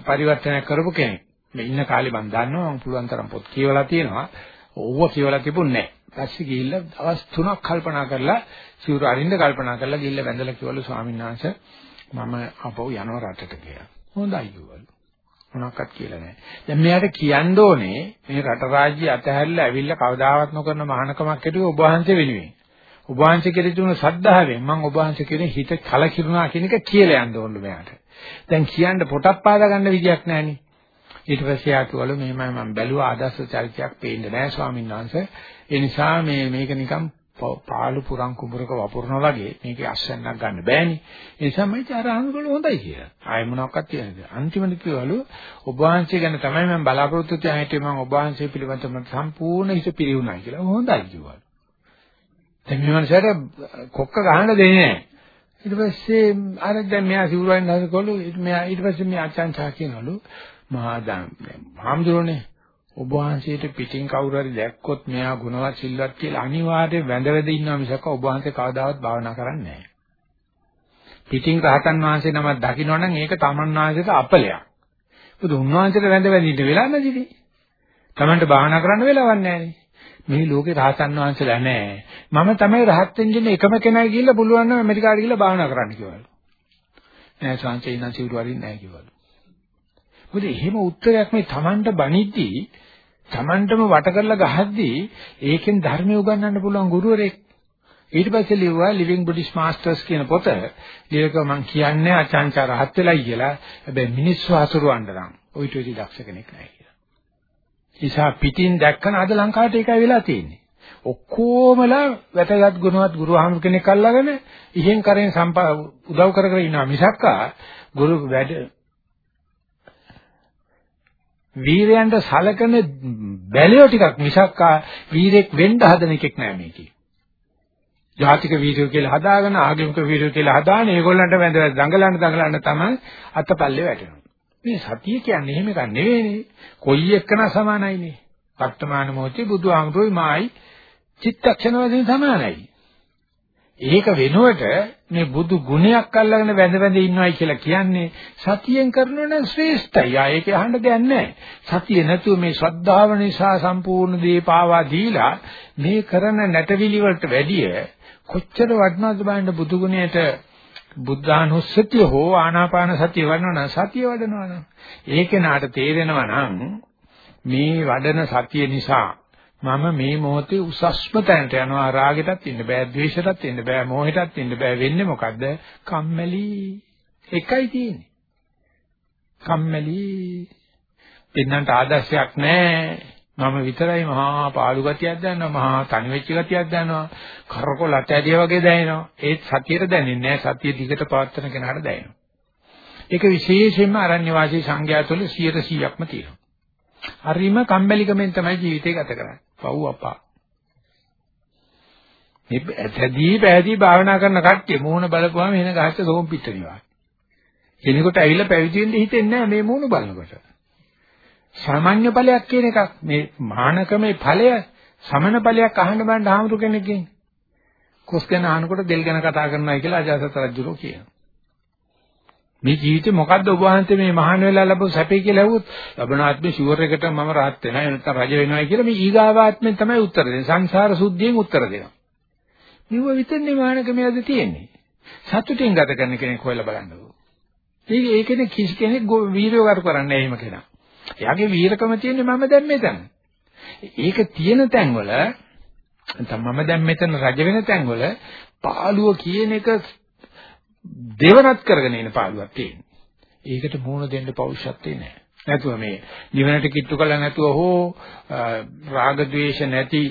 පරිවර්තනයක් කරපු කෙනෙක්. මේ ඉන්න කාලේ මම දන්නවා මම පුළුවන් තරම් පොත් කියවලා තියෙනවා. ඕව කියවලා තිබුණේ නැහැ. පස්සේ ගිහිල්ලා දවස් 3ක් කල්පනා කරලා සිවුරු අරින්න කල්පනා කරලා ගිහිල්ලා වැඳලා කිව්වලු ස්වාමීන් වහන්සේ මම අපව යනවා රටට කියලා. හොඳයි කිව්වලු. මොනක්වත් කියලා නැහැ. දැන් මෙයාට කියන්න ඕනේ මේ රට රාජ්‍ය අතහැරලා ඇවිල්ලා කවදාවත් නොකරන මහානකමක් හිටුවේ ඔබ වහන්සේ වෙනුවෙන්. ඔබ වහන්සේ කෙරෙහි තුන සද්ධාවෙන් මම ඔබ වහන්සේ කෙරෙහි හිත කලකිරුණා කියන එක කියලා යන්න ඕනේ මෙයාට. දැන් කියන්න පොටක් පාදා ගන්න විදියක් නැහනේ. ඊට පස්සේ ආතුවල මෙහෙමයි මම බැලුවා ආදර්ශ චරිතයක් පේන්නේ නැහැ ස්වාමීන් වහන්සේ. ඒ නිසා මේ මේක නිකන් පාළු පුරන් කුඹරක වපුරනවා වගේ මේකේ අස්වැන්නක් ගන්න බෑනේ. ඒ නිසා මම ඉතින් අර අහනකොට හොඳයි කියලා. ආයෙ මොනවක්වත් කියන්නේ. අන්තිමට කිව්වලු ඔබ වහන්සේ ගැන තමයි මම බලාපොරොත්තු වෙන්නේ හිටියේ මම ඔබ වහන්සේ පිළිබඳව සම්පූර්ණ හිත පිළිුණා කියලා. හොඳයි කිව්වලු. දැන් මේ මනසට කොක්ක ගහන්න දෙන්නේ නැහැ. ඊට පස්සේ අර දැන් මෙයා සිවුරෙන් හදකොළු මෙයා ඊට පස්සේ මේ අචාන්චා කියනවලු මහා දැන් හාමුදුරනේ ඔබ වහන්සේට පිටින් කවුරු හරි දැක්කොත් මෙයා ගුණවත් සිල්වත් කියලා අනිවාර්යයෙන් වැඳ වැඳ ඉන්නවා මිසක් ඔබ වහන්සේ කවදාවත් භාවනා කරන්නේ නැහැ. පිටින් රහතන් වහන්සේ නමක් දකින්නවනම් ඒක තමන් වහන්සේට අපලයක්. මොකද උන්වහන්සේට වැඳ වැඳ ඉන්න වෙලා නැතිනේ. තමන්ට භාවනා කරන්න වෙලාවක් නැහැනේ. මේ ලෝකේ රහතන් වහන්සේලා නැහැ. මම තමයි රහත් වෙන්න එකම කෙනා ගිහිල්ලා පුළුවන් නම් ඇමරිකාට ගිහිල්ලා භාවනා කරන්න කිව්වලු. නෑ සංචේ ඉන්න සිවුරු වරින් නැහැ කිව්වලු. මොකද එහෙම උත්තරයක් මේ Tamanට බණිද්දී Tamanටම වට කරලා ගහද්දී ඒකෙන් ධර්මය උගන්වන්න පුළුවන් ගුරුවරයෙක් ඊට පස්සේ ලිව්වා Living Buddhist Masters කියන පොත. ලියක මම කියන්නේ අචාන්චා රහත් වෙලයි කියලා. හැබැයි මිනිස්සු අසුරවන්න නම් ඔයිට වෙදි දක්ෂ කෙනෙක් නැහැ කියලා. නිසා පිටින් දැක්කන අද ලංකාවට ඒකයි වෙලා තියෙන්නේ. ඔක්කොමලා වැටගත් ගුණවත් ගුරුහාමුදුර කෙනෙක් අල්ලගෙන ඉහෙන් කරෙන් උදව් කර කර ඉන්නවා මිසක්කා ගුරු වැඩ වීරයන්ට සලකන බැලියෝ ටිකක් මිසක්කා වීරෙක් වෙන්න හදන එකෙක් නෑ මේකේ. ජාතික වීරයෝ කියලා හදාගෙන ආගමික වීරයෝ කියලා හදාන ඒගොල්ලන්ට වැඳ දඟලන්න දඟලන්න තමයි අතපල්ලේ වැටෙනවා. මේ සතිය කියන්නේ එහෙම එකක් නෙවෙයිනේ. කොයි එක්කන සමානයිනේ. වර්තමාන මොහොතේ බුදුහාමුදුරුවෝ මායි චිත්තක්ෂණ වශයෙන් සමානයි. ඒක වෙනුවට මේ බුදු ගුණයක් අල්ලගෙන වැඳ වැඳ ඉන්නවයි කියලා කියන්නේ සතියෙන් කරනව නම් ශ්‍රේෂ්ඨයි. ආ ඒක අහන්න දෙයක් නැහැ. සතිය නැතුව මේ ශ්‍රද්ධාව නිසා සම්පූර්ණ දේ පාවා දීලා මේ කරන නැටවිලි වලට වැඩිය කොච්චර වටිනවද බලන්න බුදු ගුණයට බුද්ධානුස්සතිය හෝ ආනාපාන සතිය වඩනවා සතිය වඩනවා නම් ඒක නාට තේරෙනවා නම් මේ වඩන සතිය නිසා මම මේ මොහොතේ උසස්ම තැනට යනවා. රාගෙටත් ඉන්න බෑ ද්වේෂෙටත් ඉන්න බෑ මෝහෙටත් ඉන්න බෑ. වෙන්නේ මොකද්ද? කම්මැලි. එකයි තියෙන්නේ. කම්මැලි. පින්නන්ට ආදර්ශයක් නැහැ මම විතරයි මහා පාළු ගතියක් දන්නවා මහා තනි වෙච්ච ගතියක් දන්නවා. කරකොල අතැදිය වගේ දැනෙනවා. ඒත් සතියට දැනෙන්නේ නැහැ සතිය දිගට පවත්වන කෙනාට දැනෙනවා. ඒක විශේෂයෙන්ම අරණ්‍ය වාසී සංඝයා තුළ 100%ක්ම තියෙනවා. හරිම කම්මැලිකමෙන් තමයි ජීවිතේ ගත කරන්නේ. පව් අපා. මේ ඇතදී පැහැදී භාවනා කරන කට්ටිය මූණ බලපුවාම එන ගහච්ච සෝම් පිටනිවා කෙනෙකුට ඇවිල්ලා පැවිදි වෙන්න හිතෙන්නේ නැහැ මේ මූණ බලනකොට. සාමාන්‍ය ඵලයක් කියන එකක්. මේ මහානකමේ ඵලය සමන ඵලයක් අහන්න බෑන ආමතු කෙනෙක්ගෙන්. කොස් ගැන අහනකොට දෙල් ගැන කතා කරනවා කියලා අජාසත් රජුරෝ කියනවා. මේ ජීවිතේ මොකද්ද ඔබ වහන්සේ මේ මහාන වෙලා ලැබු සැපේ කියලා ඇහුවොත් ලබන ආත්මේ ෂුවර් එකට මම rahat වෙනවා එනතර රජ වෙනවා කියලා මේ ඊගාව ආත්මෙන් තමයි උත්තර දෙන්නේ. සංසාර සුද්ධියෙන් උත්තර දෙනවා. මෙව විතරනේ මහානකමේද තියෙන්නේ. සතුටින් ගත කරන කෙනෙක් හොයලා බලන්නකෝ ඒක ඒකනේ කිසි කෙනෙක් වීර්යව කර කරන්නේ එහෙම කෙනා. එයාගේ වීරකම තියෙන්නේ මම දැන් මෙතන. ඒක තියෙන තැන්වල නැත්නම් මම දැන් මෙතන රජ වෙන තැන්වල පාළුව කියන එක දෙවනත් කරගෙන එන පාළුවක් තියෙනවා. ඒකට මූණ දෙන්න පෞරුෂත්වේ නැහැ. නැතුව මේ නිවනට කිට්ටු කළා නැතුව හෝ රාග ద్వේෂ නැති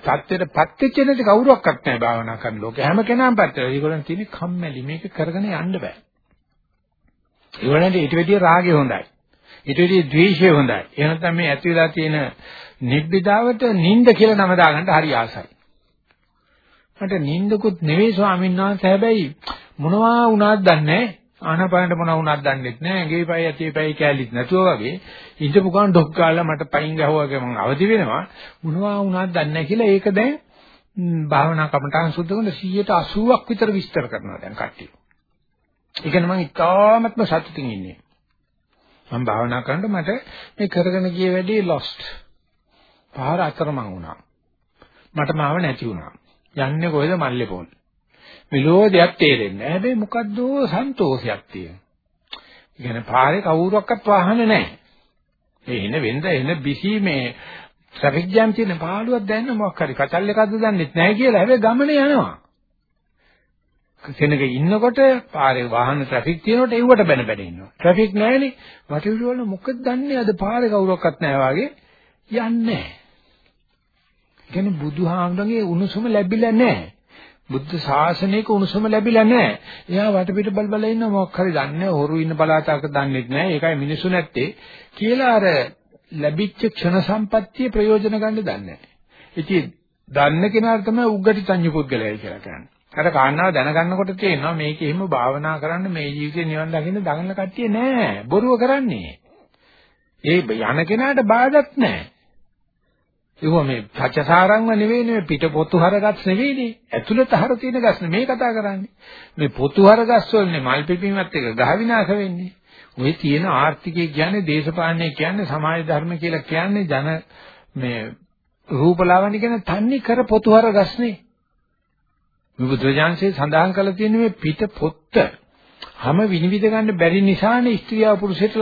தත්ත්වෙට පත්වෙච්ච නැති කවුරක්වත් නැහැ භාවනා කරන ලෝකේ. හැම කෙනාම පත්වෙලා. ඒගොල්ලන් තියෙන්නේ කම්මැලි. මේක කරගෙන යන්න බෑ. ඒගොල්ලන්ට ඊට වැඩිය රාගය හොඳයි. ඊට වැඩිය ද්වේෂය හොඳයි. එහෙනම් තමයි මේ ඇති වෙලා තියෙන නිබ්බිදාවට නිින්ද කියලා නම දාගන්න හරි ආසයි. මට නිින්දකුත් නෙවෙයි ස්වාමීන් වහන්සේ හැබැයි මොනවා වුණාද දන්නේ ආනපානට මොනවා වුණාද දන්නෙත් නෑ. ඇඟේ පය ඇතේ පය කැලිත් නැතුව වගේ ඉඳපු ගමන් ඩොක් කාලා මට පයින් ගහුවාගේ මම අවදි වෙනවා. මොනවා වුණාද දන්නේ නෑ කියලා ඒක දැන් භාවනා කමටහන් සුද්ධ කරන 180ක් විතර විස්තර කරනවා දැන් කට්ටිය. ඒක නම් මම ඉතාමත්ම සතුටින් ඉන්නේ. මම භාවනා කරනකොට මට මේ කරගෙන ගිය වැඩේ lost. පාර අතරමං වුණා. මට මාව නැති වුණා. යන්නේ කොහෙද මල්ලේ පොල්. විලෝදයක් තේරෙන්නේ නැහැ. හැබැයි මොකද්ද සන්තෝෂයක් තියෙනවා. ඒ කියන්නේ පාරේ කවුරුවක්වත් වාහනේ නැහැ. ඒ එන වෙන්ද එන බිසි මේ ට්‍රැෆික් ජෑම් තියෙන පාළුවක් දැන්න මොකක් හරි කචල් එකක්ද දන්නෙත් නැහැ කියලා. හැබැයි ගමනේ යනවා. කෙනෙක් ඉන්නකොට පාරේ වාහන ට්‍රැෆික් තියෙනකොට එව්වට බැන බැන ඉන්නවා. ට්‍රැෆික් නැහැනේ. වටවිඩ වල මොකද දන්නේ අද පාරේ කවුරක්වත් නැහැ වගේ යන්නේ නැහැ. කියන්නේ බුදුහාමුදුරන්ගේ උණුසුම ලැබිලා නැහැ. බුද්ධ ශාසනයක උණුසුම ලැබිලා නැහැ. එයා වටපිට බල බල ඉන්න මොකක් හරි දන්නේ හොරු ඉන්න පළාතක දන්නේ නැහැ. ඒකයි මිනිසු නැත්තේ කියලා අර ලැබිච්ච ක්ෂණ සම්පත්තිය ප්‍රයෝජන ගන්න දන්නේ නැහැ. ඉතින් දන්න කෙනාට තමයි උග්ගටි සංයු පුද්ගලයයි කියලා කියන්නේ. අර කාරණාව දැනගන්නකොට තේරෙනවා මේක එහෙම භාවනා කරන්න මේ ජීවිතේ නිවන් දකින්න දඟලන කට්ටිය නෑ. බොරුව කරන්නේ. ඒ යන කෙනාට බාධාක් නෑ. ඒක මේ සත්‍යසාරංග නෙවෙයි නෙවෙයි පිට පොතු හරගස් නෙවෙයිනේ. ඇතුළත හර තියෙන ගස් නෙමේ කතා කරන්නේ. මේ පොතු හරගස් වලනේ මල් පිපීමත් එක ගහ විනාශ වෙන්නේ. ওই තියෙන ආර්ථිකය කියන්නේ දේශපාලනය කියන්නේ සමාජ ධර්ම කියලා කියන්නේ ජන මේ රූපලාවන්‍ය කියන තන්නේ කර පොතු හරගස්නේ. මේ බුදුරජාන්සේ සඳහන් කළ තියෙන මේ පිට පොත්ත හැම විනිවිද ගන්න බැරි නිසානේ ස්ත්‍රියව පුරුෂයට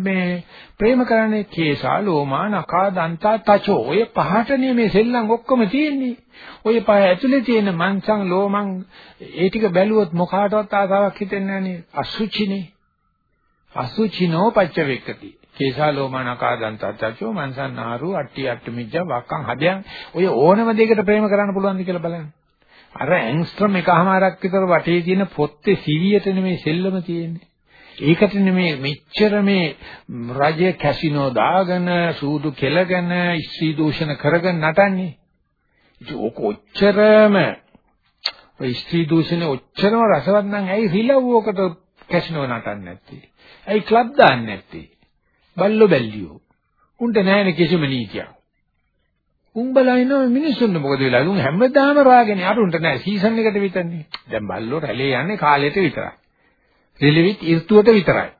මේ ප්‍රේම කරන්නේ. කේසා ලෝමා නකා දන්තා තචෝ. ඔය පහටනේ මේ සෙල්ලම් ඔක්කොම තියෙන්නේ. ඔය පහ ඇතුලේ තියෙන මංසං ලෝමං ඒ ටික බැලුවොත් මොකාටවත් ආසාවක් හිතෙන්නේ නැහනේ. අසුචිනේ. අසුචිනෝ පච්චවෙක්කති. කේසා ලෝමා නකා දන්තා තචෝ මංසං නාරු අට්ටි අට්ටි මිජ්ජා වක්කං හදයන්. ඔය ඕනම දෙයකට ප්‍රේම කරන්න පුළුවන්ද කියලා බලන්න. අර ඇන්ස්ට්‍රම් එකමාරක් විතර වටේ තියෙන පොත්තේ සිවියට නෙමෙයි සෙල්ලම තියෙන්නේ. ඒකට නෙමෙයි මෙච්චර මේ රජය කැසිනෝ දාගෙන සූදු කෙලගෙන ස්ත්‍රී දූෂණ කරගෙන නටන්නේ. ඉතින් ඔක ඔච්චරම ඔය ස්ත්‍රී දූෂණ ඔච්චරම රසවත් නම් ඇයි රිලව්වකට කැසිනෝ නටන්නේ නැත්තේ? ඇයි ක්ලබ් දාන්නේ නැත්තේ? බල්ලෝ බැල්ලියෝ. උන්ට නැහැ කිසිම නීතියක්. උන් බලනවා මිනිස්සුන්ට මොකද වෙලා? උන් හැමදාම රාගනේ. අරුන්ට නෑ. සීසන් එකට විතරනේ. දැන් බල්ලෝ රැළේ යන්නේ කාලයට විතරයි. රිලෙවිත් ඍතුවට විතරයි.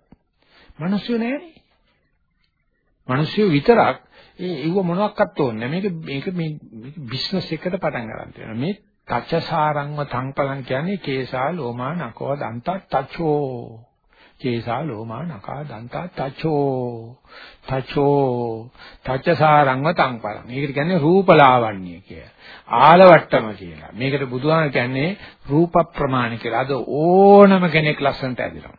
මිනිස්සු නෑනේ. මිනිස්සු විතරක් ඒ ඉව මොනවාක්වත් ඕනේ මේක මේක මේ බිස්නස් එකට පටන් ගන්න තියෙනවා. මේ තච්චසාරංව තංපලං කියන්නේ කේසා ලෝමා නකෝ දන්ත තචෝ. කේසා ලෝමා නකා දන්තා තචෝ තචෝ තචසාරංව තංපරං. මේකට කියන්නේ රූපලාවන්‍ය කිය. ආලවට්ටම කියලා. මේකට බුදුහාම කියන්නේ රූප ප්‍රමාණ කියලා. අද ඕනම කෙනෙක් ලස්සනට ඇදෙනවා.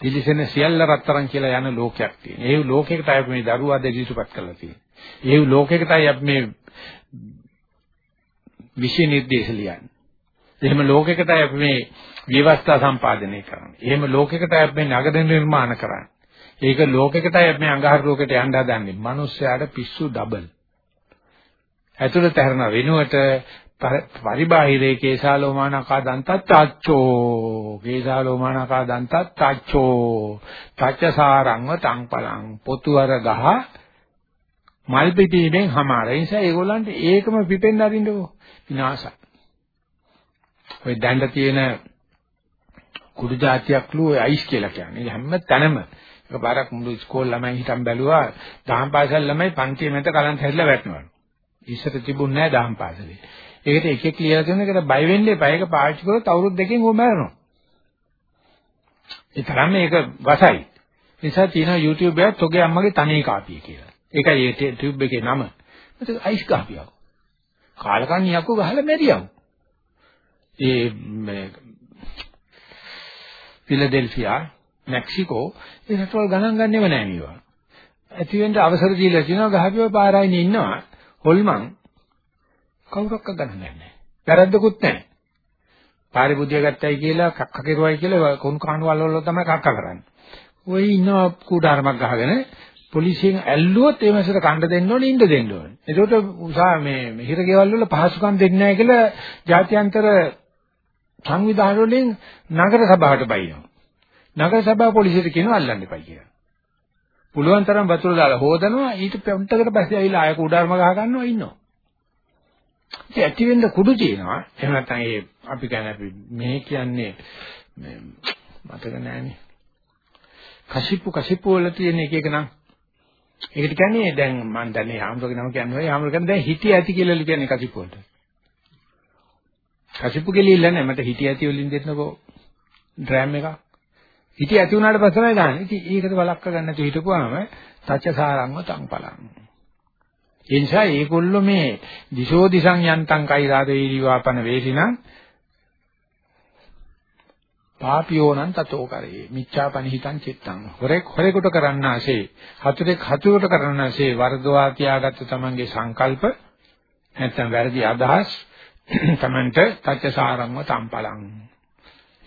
තිලිසෙන සියල්ල රත්තරන් කියලා යන ලෝකයක් තියෙනවා. ඒ ලෝකයකට අපි මේ දරුවා දෙවිසුපත් කරලා තියෙනවා. ඒ ලෝකයකටයි අපි මේ විශේෂ නිර්දේශ ලියන්නේ. එහෙම ලෝකයකටයි අපි මේ විවස්ථා සම්පාදනය කරන්නේ. එහෙම ලෝකයකටයි අපි මේ නගර නිර්මාණ කරන්නේ. ඒක ලෝකයකටයි අපි මේ අඟහරු ලෝකෙට යන්න හදන්නේ. මිනිස්සයාට පිස්සු ඩබල්. ඇතුළත හැරෙන වෙනුවට පරිබාහිරේ කේසාලෝමානකා දන්තත් තාච්චෝ කේසාලෝමානකා දන්තත් තාච්චෝ තාච්චසාරංව තංපලං පොතුවර ගහ මල් පිපීමෙන් හමාර. ඒ නිසා ඒගොල්ලන්ට ඒකම පිපෙන්න අරින්නකෝ විනාශයි. ඔය දැන්න තියෙන කුඩු జాතියක්ලු ඔය අයිස් කියලා කියන්නේ. හැම තැනම එකපාරක් මුළු ඉස්කෝල ළමයි හිටන් බැලුවා දහම් පාසල් ළමයි පන්තිය මැද කලන්ත හැරිලා වැටෙනවා. ඉස්සර තිබුණේ නැහැ දහම් පාසලේ. ඒකට එක එක ලියලා තියෙන එකට බය වෙන්න එපා. ඒක පාවිච්චි කරොත් අවුරුදු දෙකකින් ඕම මැරෙනවා. ඒ තරම් මේක වසයි. නිසා තියෙනවා YouTube එකේ තොගේ අම්මගේ තනේ කාපිය කියලා. ඒකයි ඒ ටියුබ් එකේ නම. ඒක අයිස් කාපියක්. කාලකන්ණියක්ව ගහලා මැරියව. ඒ ෆිලඩෙල්ෆියා මෙක්සිකෝ ඒ රටවල් ගණන් ගන්නෙම නෑ මේවා. ඇති වෙන්න අවසර දීලා තියෙනවා ගහපියව පාරායිනේ ඉන්නවා හොල්මන් කවුරක්ක ගණන් නැහැ. වැරද්දකුත් නැහැ. පාරේ බුදිය ගත්තයි කියලා කක්ක කෙරුවයි කියලා කොන් කාණුවල් වල තමයි කක්ක කරන්නේ. ওই ඉන්නවා කූඩාරමක් ගහගෙන පොලිසියෙන් ඇල්ලුවොත් ඒ මාසෙට කණ්ඩ දෙන්න ඕනේ ඉන්න දෙන්න ඕනේ. ඒකට උසා මේ හිරගෙවල් වල පහසුකම් දෙන්නේ නැහැ කියලා ජාත්‍යන්තර සංවිධාන වලින් නගර සභාවට බයිනවා. නගර සභාව පොලිසියට කියනවා අල්ලන්න එපා කියලා. පුළුවන් තරම් වතුර දාලා හොදනවා ඊට පොන්ටකට පස්සේ ඇවිල්ලා ආය කුඩාරම ගහ ගන්නවා ඉන්නවා. ඉතින් ඇති වෙන්න කුඩු තියෙනවා. එහෙම නැත්නම් ඒ අපි කියන්නේ අපි මේ කියන්නේ මේ මතක නැහැනේ. කසිප්පු කසිප්පු වල තියෙන එක එක නම් ඒකට කියන්නේ දැන් මම දන්නේ ආම්රගේ නම කියන්නේ ආම්ර කියන්නේ දැන් හිටිය ඇති කියලා කියන්නේ කසිප්පු වලට. කසිප්පු ගෙලිල්ල නැහැ මට හිටිය ඇති වලින් දෙන්නකෝ ඩ්‍රෑම් එකක්. හිටිය ඇති වුණාට පස්සේ තමයි ගන්න. ඉතින් ඒකට බලක්ක ගන්න නැතුව හිටපුවාම තච්චසාරංව තංපලං. ඒ නිසා ඒගොල්ලෝ මේ දිශෝ දිසං යන්තං කෛරාදේ දීවාපන වේසිනම් පාපියෝනං තතෝ කරේ මිච්ඡාපනිහිතං චිත්තං හොරෙක් හොරෙකුට කරන්නාසේ හතුරෙක් හතුරට කරන්නාසේ වර්ධවා තියාගත්ත තමන්ගේ සංකල්ප නැත්නම් වැරදි අදහස් තමන්ට තච්චසාරංව තම්පලං.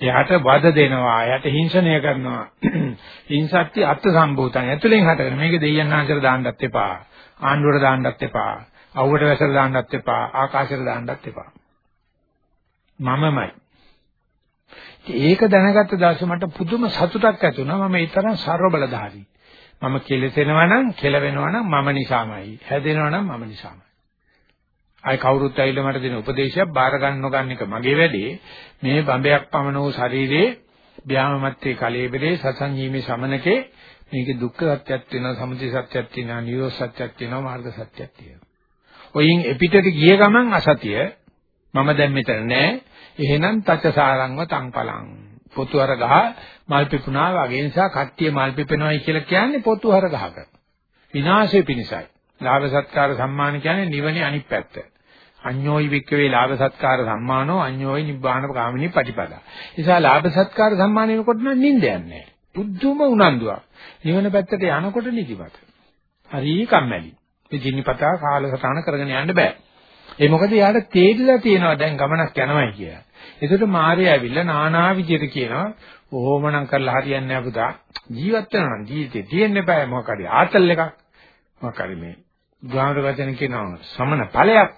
එයාට වද දෙනවා එයාට හිංසනය කරනවා. හිංසත්ති අත් සම්භූතං. ඇතුලෙන් හටගෙන මේක දෙයයන් ආන්තර දාන්නත් එපා. ආණ්ඩුවට දාන්නත් එපා. අවුවට වැසලා දාන්නත් එපා. ආකාශයට දාන්නත් එපා. මමමයි. ඒක දැනගත්ත දවසේ මට පුදුම සතුටක් ඇති වුණා. මම ඒ තරම් ਸਰව බලධාරී මම කෙලෙසෙනවා නම් කෙලවෙනවා නම් මම නිසාමයි. හැදෙනවා නම් මම නිසාමයි. අය කවුරුත් ඇවිල්ලා මට දෙන උපදේශයක් බාර ගන්න නොගන්න එක මගේ වැඩේ. මේ බඹයක් පමණ වූ ශරීරේ ව්‍යාමමත්තේ කලෙබරේ සසංජීමේ සමනකේ මේකේ දුක්ඛ සත්‍යයක් තියෙනවා සමුදය සත්‍යයක් තියෙනවා නිරෝධ සත්‍යයක් තියෙනවා මාර්ග සත්‍යයක් තියෙනවා. ඔයින් එපිටට ගිය ගමන් අසතිය මම දැන් මෙතන නෑ. එහෙනම් තචසාරංව තංපලං. පොතුවර ගහ මල් පිපුණා වගේ නිසා කට්ටිය මල් පිපෙනවයි කියලා කියන්නේ පොතුවර ගහක. විනාශය පිණිසයි. ලාභ සත්කාර සම්මාන කියන්නේ නිවනේ අනිත් පැත්ත. අඤ්ඤෝයි වික්කවේ ලාභ සත්කාර සම්මානෝ අඤ්ඤෝයි නිබ්බාන කාමිනී පටිපදා. නිසා ලාභ සත්කාර සම්මාන වෙනකොට නම් නිින්දයක් නැහැ. බුද්ධුම උනන්දුවක්. නිවන පැත්තට යනකොට නිදිමත. හරි කම්මැලි. මේ ජිනිපතා කාලසටහන කරගෙන යන්න බෑ. ඒ මොකද යාට තේරිලා තියෙනවා දැන් ගමනක් යනවායි කියලා. ඒකට මාර්යා ඇවිල්ලා නානා විදියට කියනවා ඕමනම් කරලා හරියන්නේ නැහැ පුතා. ජීවත් වෙනවා නම් ජීවිතේ තියෙන්න බෑ මොකක් හරි ආතල් එකක්. මොකක් හරි මේ ගාමර වචන කියනවා සමන ඵලයක්.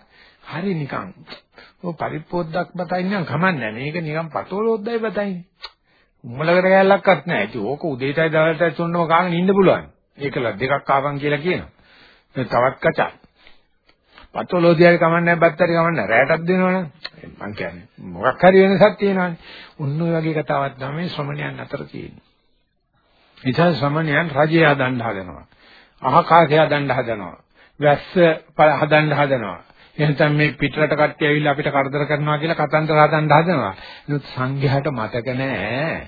හරි නිකන්. ඔය පරිප්පොද්දක් බතයි නිකන් කමන්නේ මේක නිකන් පතෝලොද්දයි බතයිනේ. උම්මලකට ගෑල්ලක්වත් නැහැ. ඉතින් ඕක උදේටයි දවල්ටයි තුන්නම කාගෙන ඉන්න පුළුවන්. ඒකල දෙකක් ආවන් කියලා කියනවා. තවත් කචා. පතෝලෝදියාවේ කමන්නේ බත්තරි කමන්නේ රැටක් දෙනවනේ. මං කියන්නේ මොකක් හරි වෙනසක් තියෙනවානේ. උන්න ඔය වගේ කතාවක් තමයි ශ්‍රමණයන් අතර තියෙන්නේ. ඉතින් ශ්‍රමණයන් රජය හදන්න හදනවා. අහකාශය හදන්න හදනවා. වැස්ස හදන්න හදනවා. එහෙනම් මේ පිටරට කට්ටිය ඇවිල්ලා අපිට කරදර කරනවා කියලා කතන්දර හදන්න හදනවා. නමුත් සංඝයාට මතක නැහැ.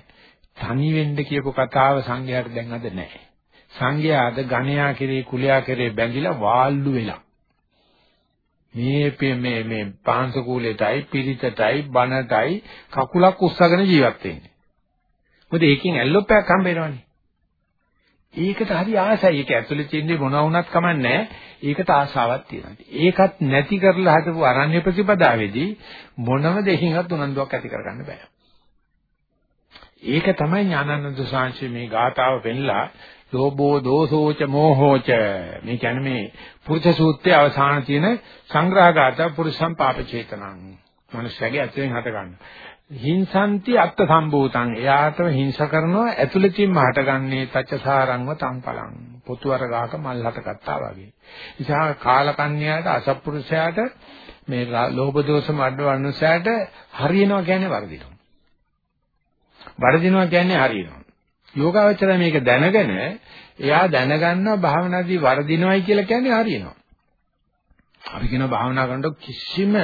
තනි වෙන්න කියපු කතාව සංඝයාට දැන් අද නැහැ. සංඝයා අද ගණයා කෙරේ කුලයා කෙරේ බැඳිලා වාල්ලු වෙලා. මේ මේ මේ පාංශ කූලෙටයි පිරිතටයි බනටයි කකුලක් උස්සගෙන ජීවත් වෙන්නේ. මොකද ඒකෙන් ඇල්ලොප්පයක් හම්බ වෙනවනේ. ඒකට හරි ආසයි. ඒක ඇතුලේ තියෙන්නේ මොනවා වුණත් කමන්නේ ඒකට ආසාවක් තියෙනවා. ඒකත් නැති කරලා හදපු අරණ්‍ය ප්‍රතිපදාවේදී මොනම දෙකින්වත් උනන්දුවක් ඇති කරගන්න බෑ. ඒක තමයි ඥානানন্দ සාංශි මේ ගාතාව වෙන්නලා ලෝභෝ දෝසෝච මෝහෝච මේ කියන්නේ මේ පුරුෂ සූත්‍රයේ අවසාන තියෙන සංග්‍රහගත පුරුෂම් පාප චේතනං. මනුස්සයාගේ ඇතුලෙන් හට ගන්නවා. හිංසන්ති අත්ත සම්භූතං එයාටම හිංස කරනවා ඇතුළතින්ම හටගන්නේ තච්චසාරංව තංපලං පොතු අරගාක මල් හටගත්තා වගේ. නිසා කාලකන්‍යාට අසත්පුරුෂයාට මේ ලෝභ දෝෂ මඩවන්නසයට හරියනවා කියන්නේ වර්ධිනවා. වර්ධිනවා කියන්නේ හරියනවා. යෝගාවචරය මේක දැනගෙන එයා දැනගන්නවා භාවනාදී වර්ධිනවයි කියලා කියන්නේ හරියනවා. අපි කියන භාවනා කරනකොට කිසිම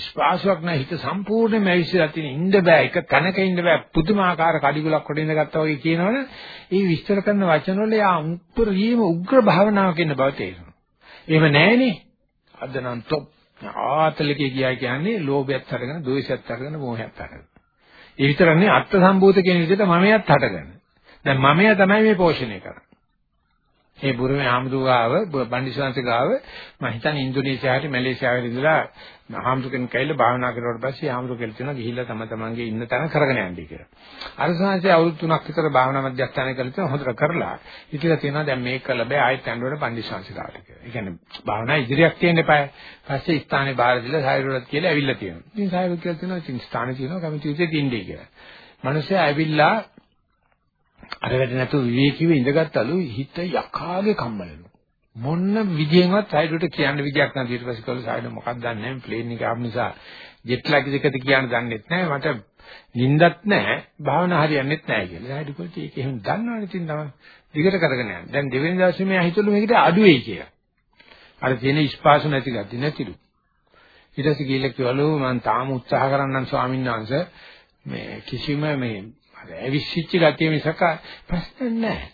ස්පාසාවක් නැහැ හිත සම්පූර්ණයෙන්ම ඇවිස්සලා තියෙන ඉන්න බෑ එක තැනක ඉන්න බෑ පුදුමාකාර කඩිගුලක් කොට ඉඳගත්තා වගේ කියනවනේ ඒ විස්තර කරන වචන වල යා උත්තරීම උග්‍ර භාවනාවක් ඉන්න බව තේරෙනවා. එහෙම නැහෙනේ. අද නම් තොප් ආතලකේ ගියා කියන්නේ ලෝභයත් අරගෙන, ද්වේෂයත් අරගෙන, මෝහයත් අරගෙන. ඒ විතරන්නේ අත්ත් සම්භූත කියන විදිහට මමයට හටගන්න. දැන් මමයා තමයි මේ පෝෂණය කරන්නේ. ඒ බුරුමේ ආමදුගාව බණ්ඩිසාන්ත ගාව මම හිතන්නේ ඉන්දුනීසියාවට මැලේසියාවට ඉඳලා ආමදුකෙන් කයිලා භාවනා කරුවාට පස්සේ ආමදු කියලා තියෙනවා ගිහිල්ලා තම තමන්ගේ ඉන්න තැන කරගෙන යන්නයි කියලා. අර සංහසේ අවුරුදු 3ක් විතර භාවනා මධ්‍යස්ථානය කරලා තියෙනවා හොඳට කරලා. ඉතිලා තියෙනවා දැන් මේක කළ බෑ ආයෙත් යන්නවල බණ්ඩිසාන්ත ගාවට කියලා. ඒ කියන්නේ භාවනා ඉදිරියක් තියෙන්න එපා. පස්සේ ස්ථානේ බාර දීලා සායරුවත් කියලා ඇවිල්ලා තියෙනවා. ඉතින් සායරු කියලා තියෙනවා ඉතින් ස්ථානේ තියෙනවා කමිටු විදිහට ඉන්නේ කියලා. මිනිස්සයා ඇවිල්ලා අර වැඩ නැතුව විවේකීව ඉඳගත්තලු හිත යකාගේ කම්මලලු. මොන්න විදියෙන්වත් සයිඩට කියන්න විදියක් නැති ඊට පස්සේ කළු සයිඩ මොකක්ද දන්නේ නැහැ ප්ලේන් එක ආපු නිසා ජෙට් ලැග් එකද කියන්න දන්නෙත් නැහැ මට නිින්දත් නැහැ භාවනා හරියන්නේත් නැහැ කියලා. සයිඩ කිව්වා ඒක එහෙම දන්නවනේ ඉතින් තමයි දිගට කරගෙන යන්න. දැන් දෙවෙනි දවසේ මම හිතුවලු මේකට අඩු වෙයි කියලා. අර තියෙන ස්පාසු නැති ගැති නැතිලු. ඊට පස්සේ ගිහලා කිව්වලු මම තාම උත්සාහ කරන්නම් ස්වාමීන් වහන්සේ මේ කිසිම මේ ඇවිස්සිච්ච ගතිය මිසක ප්‍රශ්න නැහැ.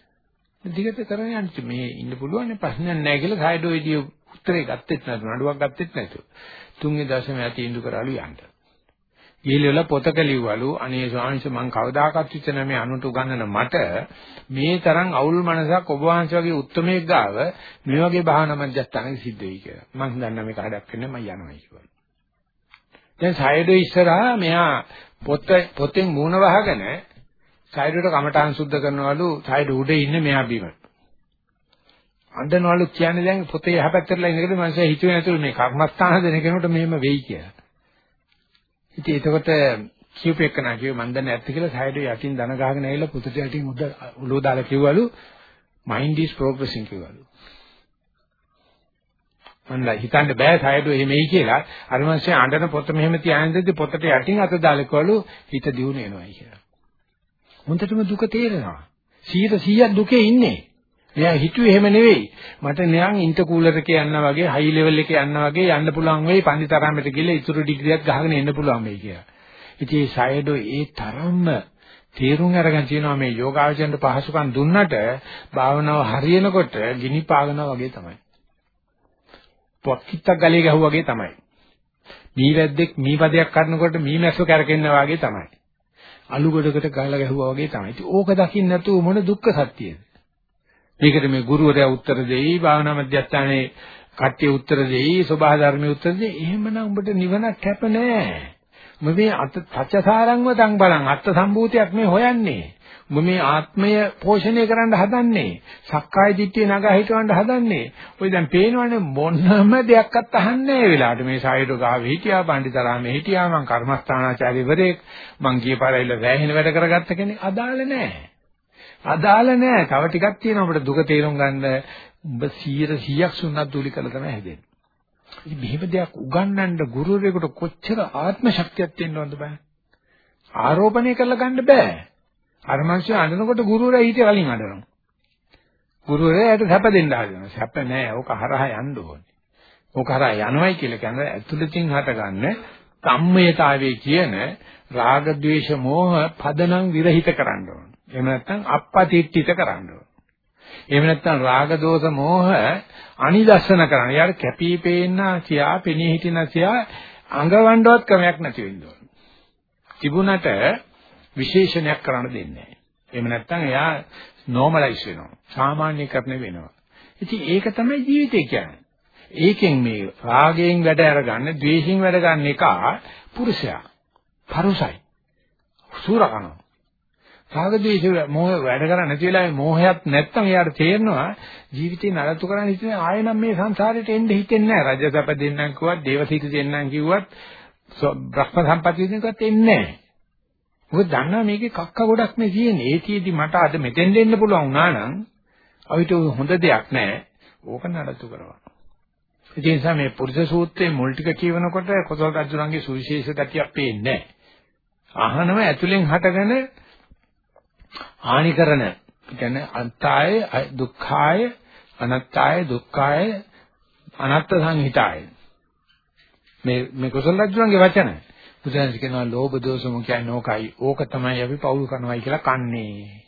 දිගට කරගෙන යන්න මේ ඉන්න පුළුවන් ප්‍රශ්නයක් නැහැ කියලා සයිඩෝ විදිය උත්තරේ ගත්තෙත් නැතු නඩුවක් ගත්තෙත් නැතු. තුන්වෙනි දවසේ යති ඉඳු කරාලු යන්න. ගිහිල්ල පොතක ලිව්වලු අනේ ස්වාමීන් මං කවදාකවත් හිතන මේ අනුට උගන්නන මට මේ තරම් අවුල් මනසක් ඔබ වහන්සේ වගේ උත්මයෙක් ගාව මේ වගේ භාවනා මධ්‍යස්ථානක සිද්ධ වෙයි කියලා. මං දන්නා මේක හඩක් වෙන්නේ මං යනවා කිව්වා. දැන් සයිඩෝ ඉස්සරහා මෙහා පොත පොතෙන් මූණ වහගෙන සයිඩට කමටහන් සුද්ධ කරනවලු සයිඩ උඩේ ඉන්නේ මෙහා බිම. අඬනවලු කියන්නේ දැන් පොතේ යහපැත්තටලා ඉඳගෙන මනුස්සයා හිතුවේ නැතුළු මේ කර්මස්ථාන දෙන කෙනෙකුට මෙහෙම වෙයි කියලා. ඉතින් එතකොට කියූප එක නා කිව්වේ මන් දන්නේ නැත්te කියලා සයිඩ යටින් දන ගහගෙන ඇවිල්ලා පුතට යටින් උඩ උලුව දාලා කිව්වලු mind is progressing කිව්වලු. මන්ද හිතන්න බෑ සයිඩ එහෙමයි කියලා. අර මනුස්සයා අඬන පොත මෙහෙම තියාගෙන ඉඳි පොතට යටින් අත දාලා කිව්වලු හිත දියුණු වෙනවායි කියලා. හොඳටම දුක තේරෙනවා. 100% දුකේ ඉන්නේ. එයා හිතුවේ එහෙම නෙවෙයි. මට නිකන් ඉන්ටර්කූලර් එකේ යනවා වගේ හයි ලෙවල් එකේ යනවා වගේ යන්න පුළුවන් වෙයි පන්දිතරාමෙට ගිහලා ඉතුරු ඩිග්‍රියක් ගහගෙන එන්න පුළුවන් වෙයි කියලා. ඉතින් මේ සයඩෝ ඒ තරම්ම තේරුම් අරගෙන තියෙනවා මේ යෝගාවචරයට පහසුකම් දුන්නට භාවනාව හරියනකොට ගිනි පාගනවා වගේ තමයි. පොක්කිටක් ගලේ ගැහුවා වගේ තමයි. මී වැද්දෙක් මී පදයක් කරනකොට මී මැස්සෝ කැරකෙනවා වගේ තමයි. අලු ගොඩකට ගහලා ගැහුවා වගේ තමයි. ඉතින් ඕක දකින්න නැතුව මොන දුක්ඛ සත්‍යයද? මේකට මේ ගුරුවරයා උත්තර දෙයි, භාවනා මධ්‍යස්ථානයේ කට්ටිය උත්තර දෙයි, සබහා ධර්මයේ උත්තර දෙයි. එහෙමනම් උඹට නිවනක් කැප නැහැ. උඹ මේ අත තචසාරංව තං බලං අත්ත සම්භූතයක් මේ හොයන්නේ. උඹ මේ ආත්මය පෝෂණය කරන්න හදන්නේ. සක්කාය දිට්ඨිය නගා හිටවන්න හදන්නේ. ඔය දැන් පේනවනේ මොනම දෙයක්වත් අහන්නේ නැහැ වෙලාවට මේ සායයට ගාව හිටියා, පණ්ඩිතරාමේ හිටියා, මං කර්මස්ථානාචාර්යවරයෙක්, මං ගිය පාරයිල වැහෙන වැඩ කරගත්ත කෙනෙක් අදාළ නැහැ. අදාළ නැහැ. තව ටිකක් තියෙනවා අපිට දුක තේරුම් ගන්න. උඹ 100 100ක් සුන්නත් දූලි කළා තමයි හැදෙන්නේ. ඉතින් මෙහෙම දෙයක් උගන්වන්න ගුරුවරයෙකුට කොච්චර ආත්ම ශක්තියක් තියෙනවද බෑ. ආරෝපණය කරලා ගන්න බෑ. අර මිනිස්සු අඬනකොට ගුරුවරයා ඊට කලින් අඬනවා. ගුරුවරයාට සැප දෙන්න හදනවා. සැප නෑ. ඕක හරහා යන්න ඕනේ. ඕක හරහා යනවයි කියලා කියන්නේ ඇතුළතින් හටගන්න සම්මයතාවයේ කියන රාග ద్వේෂ මෝහ පදනම් විරහිත කරන්න ඕනේ. එහෙම නැත්නම් අපපතිට්ඨිත කරන්න ඕනේ. එහෙම නැත්නම් රාග දෝෂ මෝහ අනිදර්ශන කරන්න. යාර කැපී පේනා කියා පෙනී හිටිනා කියා අඟවන්නවත් ක්‍රමයක් නැති වෙන්න ඕන. තිබුණට විශේෂණයක් කරන්න දෙන්නේ නැහැ. එහෙම නැත්නම් එයා normalize වෙනවා. සාමාන්‍යකරණය වෙනවා. ඉතින් ඒක තමයි ජීවිතය කියන්නේ. ඒකෙන් මේ රාගයෙන් වැඩ අරගන්න, ද්වේෂයෙන් වැඩ ගන්න එක පුරුෂයා. පරුසයි. සූරකනවා. රාග ද්වේෂ මොහ වැඩ කරන්නේ නැති වෙලාවේ මොහයක් නැත්තම් එයාට තේරෙනවා ජීවිතේ නඩත්තු කරන්න හිතන්නේ ආයෙ නම් මේ සංසාරයට එන්න හිතෙන්නේ නැහැ. රජ සැප දෙන්නම් කිව්වත්, දේව සිට දෙන්නම් කිව්වත්, බ්‍රහ්ම සම්පත්තිය දෙන්නකත් එන්නේ නැහැ. මොකද දන්නා මේකේ කක්ක ගොඩක් මේ තියෙන්නේ. ඒතියෙදි මට අද මෙතෙන් දෙන්න පුළුවන් වුණා නම් අවිත හොඳ දෙයක් නැහැ. ඕක නඩත්තු කරනවා. ඒ නිසා මේ පුරුෂ සූත්‍රයේ මුල් ටික කියවනකොට කොසල් රජුණන්ගේ සුවිශේෂ ගතියක් පේන්නේ නැහැ. අහනව ඇතුලෙන් හටගෙන හානි කරන කියන්නේ අන්තාය දුක්ඛාය අනත්තාය දුක්ඛාය අනත්ත සංහිතාය මේ මේ කුසල රජුන්ගේ වචන බුදුන් කියනවා ලෝභ දෝෂ මො කියන්නේ ඕකයි. ඕක තමයි අපි පවුල් කරනවායි කියලා කන්නේ.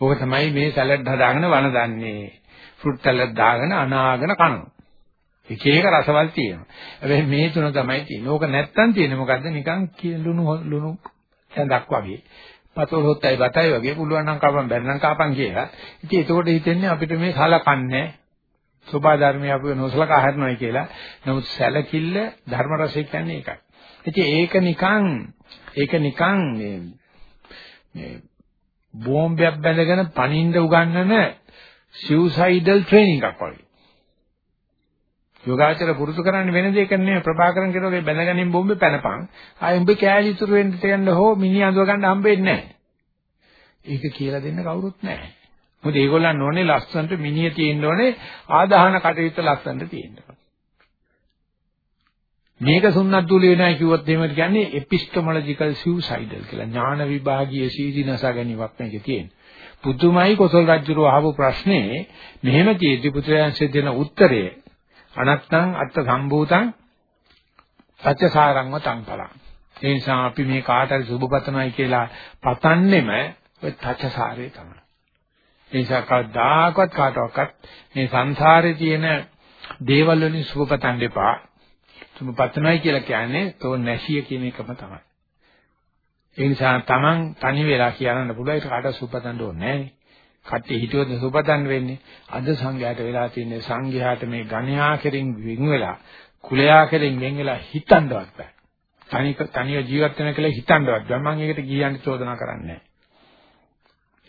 ඕක තමයි මේ සැලඩ් හදාගෙන වන දන්නේ. ෆෘට් සැලඩ් දාගෙන අනාගෙන කනවා. එක එක රසවල් තියෙනවා. හැබැයි මේ තුන තමයි තියෙන්නේ. ඕක නැත්තම් තියෙන්නේ මොකද්ද? නිකන් ලුණු ලුණු ඇඳක් වගේ. පතෝල හොත්තයි බතයි වගේ පුළුවන් නම් කපන් බැරි නම් කපන් කියලා. ඉතින් ඒකෝට හිතෙන්නේ අපිට මේ සලකන්නේ සෝබා ධර්මයේ අපි නොසලකා හරිනවයි කියලා. නමුත් සැලකිල්ල ධර්ම රසය කියන්නේ ඒකයි. ඉතින් ඒක නිකන් ඒක නිකන් මේ මේ බෝම්බයක් බැඳගෙන පනින්න උගන්නන සිව්සයිඩල් ට්‍රේනින්ග් එකක් වගේ. යෝගාචර පුරුදු කරන්නේ වෙන දෙයක නෙමෙයි ප්‍රභාකරන් කියනෝගේ බැඳගනින් බොම්බේ පැනපන්. ආයෙ උඹ කෑලි ඉතුරු වෙන්න තියන්න හෝ මිනි අඳුර ගන්න හම්බෙන්නේ නැහැ. ඒක කියලා දෙන්න කවුරුත් නැහැ. මොකද ඒගොල්ලන් ඕනේ ලස්සනට මිනිය තියෙන්න ඕනේ ආදාහන කටයුත්ත ලස්සනට තියෙන්න ඕනේ. මේක සුන්නත්තුලි වෙනයි කිව්වොත් එහෙම කියන්නේ epistemological suicidal කියලා ඥාන විභාගීය සීදීනස ගැනීමක් මේකේ තියෙන්නේ. පුදුමයි කොසල් රජුරෝ අහපු ප්‍රශ්නේ මෙහෙම කීර්ති පුත්‍රයන්සේ දෙන උත්තරය අනත්තං අත්ත සම්භූතං සත්‍යසාරංව තංපලං. ඒ නිසා අපි මේ කාට හරි සුබපතනයි කියලා පතන්නෙම ඔය තචසාරේ තමයි. ඒ නිසා කවදාකවත් කාටවත් මේ සංසාරේ තියෙන දේවල් වලින් සුබපතන්න එපා. සුබපතනයි කියලා කියන්නේ තෝ නැසිය කියන එකම තමයි. ඒ නිසා Taman තනි වෙලා කියන්න පුළුවන් ඒක කාට සුබපතන්න ඕනේ නැහැ. කට්ටිය හිතුවද සුපතන් වෙන්නේ අද සංඝයාට වෙලා තියෙන්නේ සංඝයාට මේ ගණ්‍යා කෙරෙන් වෙන් වෙලා කුලයා කෙරෙන් වෙන් වෙලා හිතන්නවත් බෑ තනි තනිය ජීවත් වෙන කියලා හිතන්නවත් බෑ මම ඒකට ගියන්න චෝදනා කරන්නේ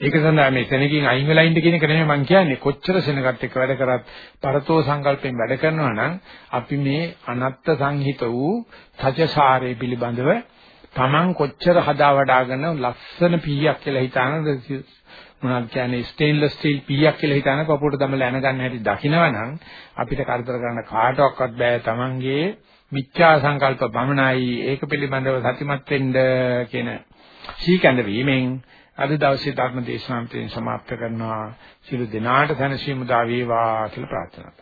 ඒක සඳහා මේ සෙනගින් අයින් වෙලා ඉන්න කියන එක නෙමෙයි මම කියන්නේ. කොච්චර සෙනගත් එක්ක වැඩ කරත් පරතෝ සංකල්පෙන් වැඩ කරනවා නම් අපි මේ අනත්ත් සංහිත වූ සත්‍යසාරය පිළිබඳව Taman කොච්චර හදා වඩාගෙන ලස්සන පීයක් කියලා හිතානද? මොනවද කියන්නේ ස්ටේන්ලස් ස්ටීල් පීයක් කියලා හිතාන කපුවට දමලා එන ගන්න හැටි දකිනවනම් අපිට කරදර කරන්න කාටවත් බෑ. Tamange මිච්ඡා සංකල්ප බමනයි ඒක පිළිබඳව සතිමත් වෙන්න කියන සීකඳ වීමෙන් අද දවසේ ධර්ම දේශනාවෙන් සමාප්ත කරනවා. සිළු දිනාට සනසීමු දා වේවා කියලා ප්‍රාර්ථනා කරනවා.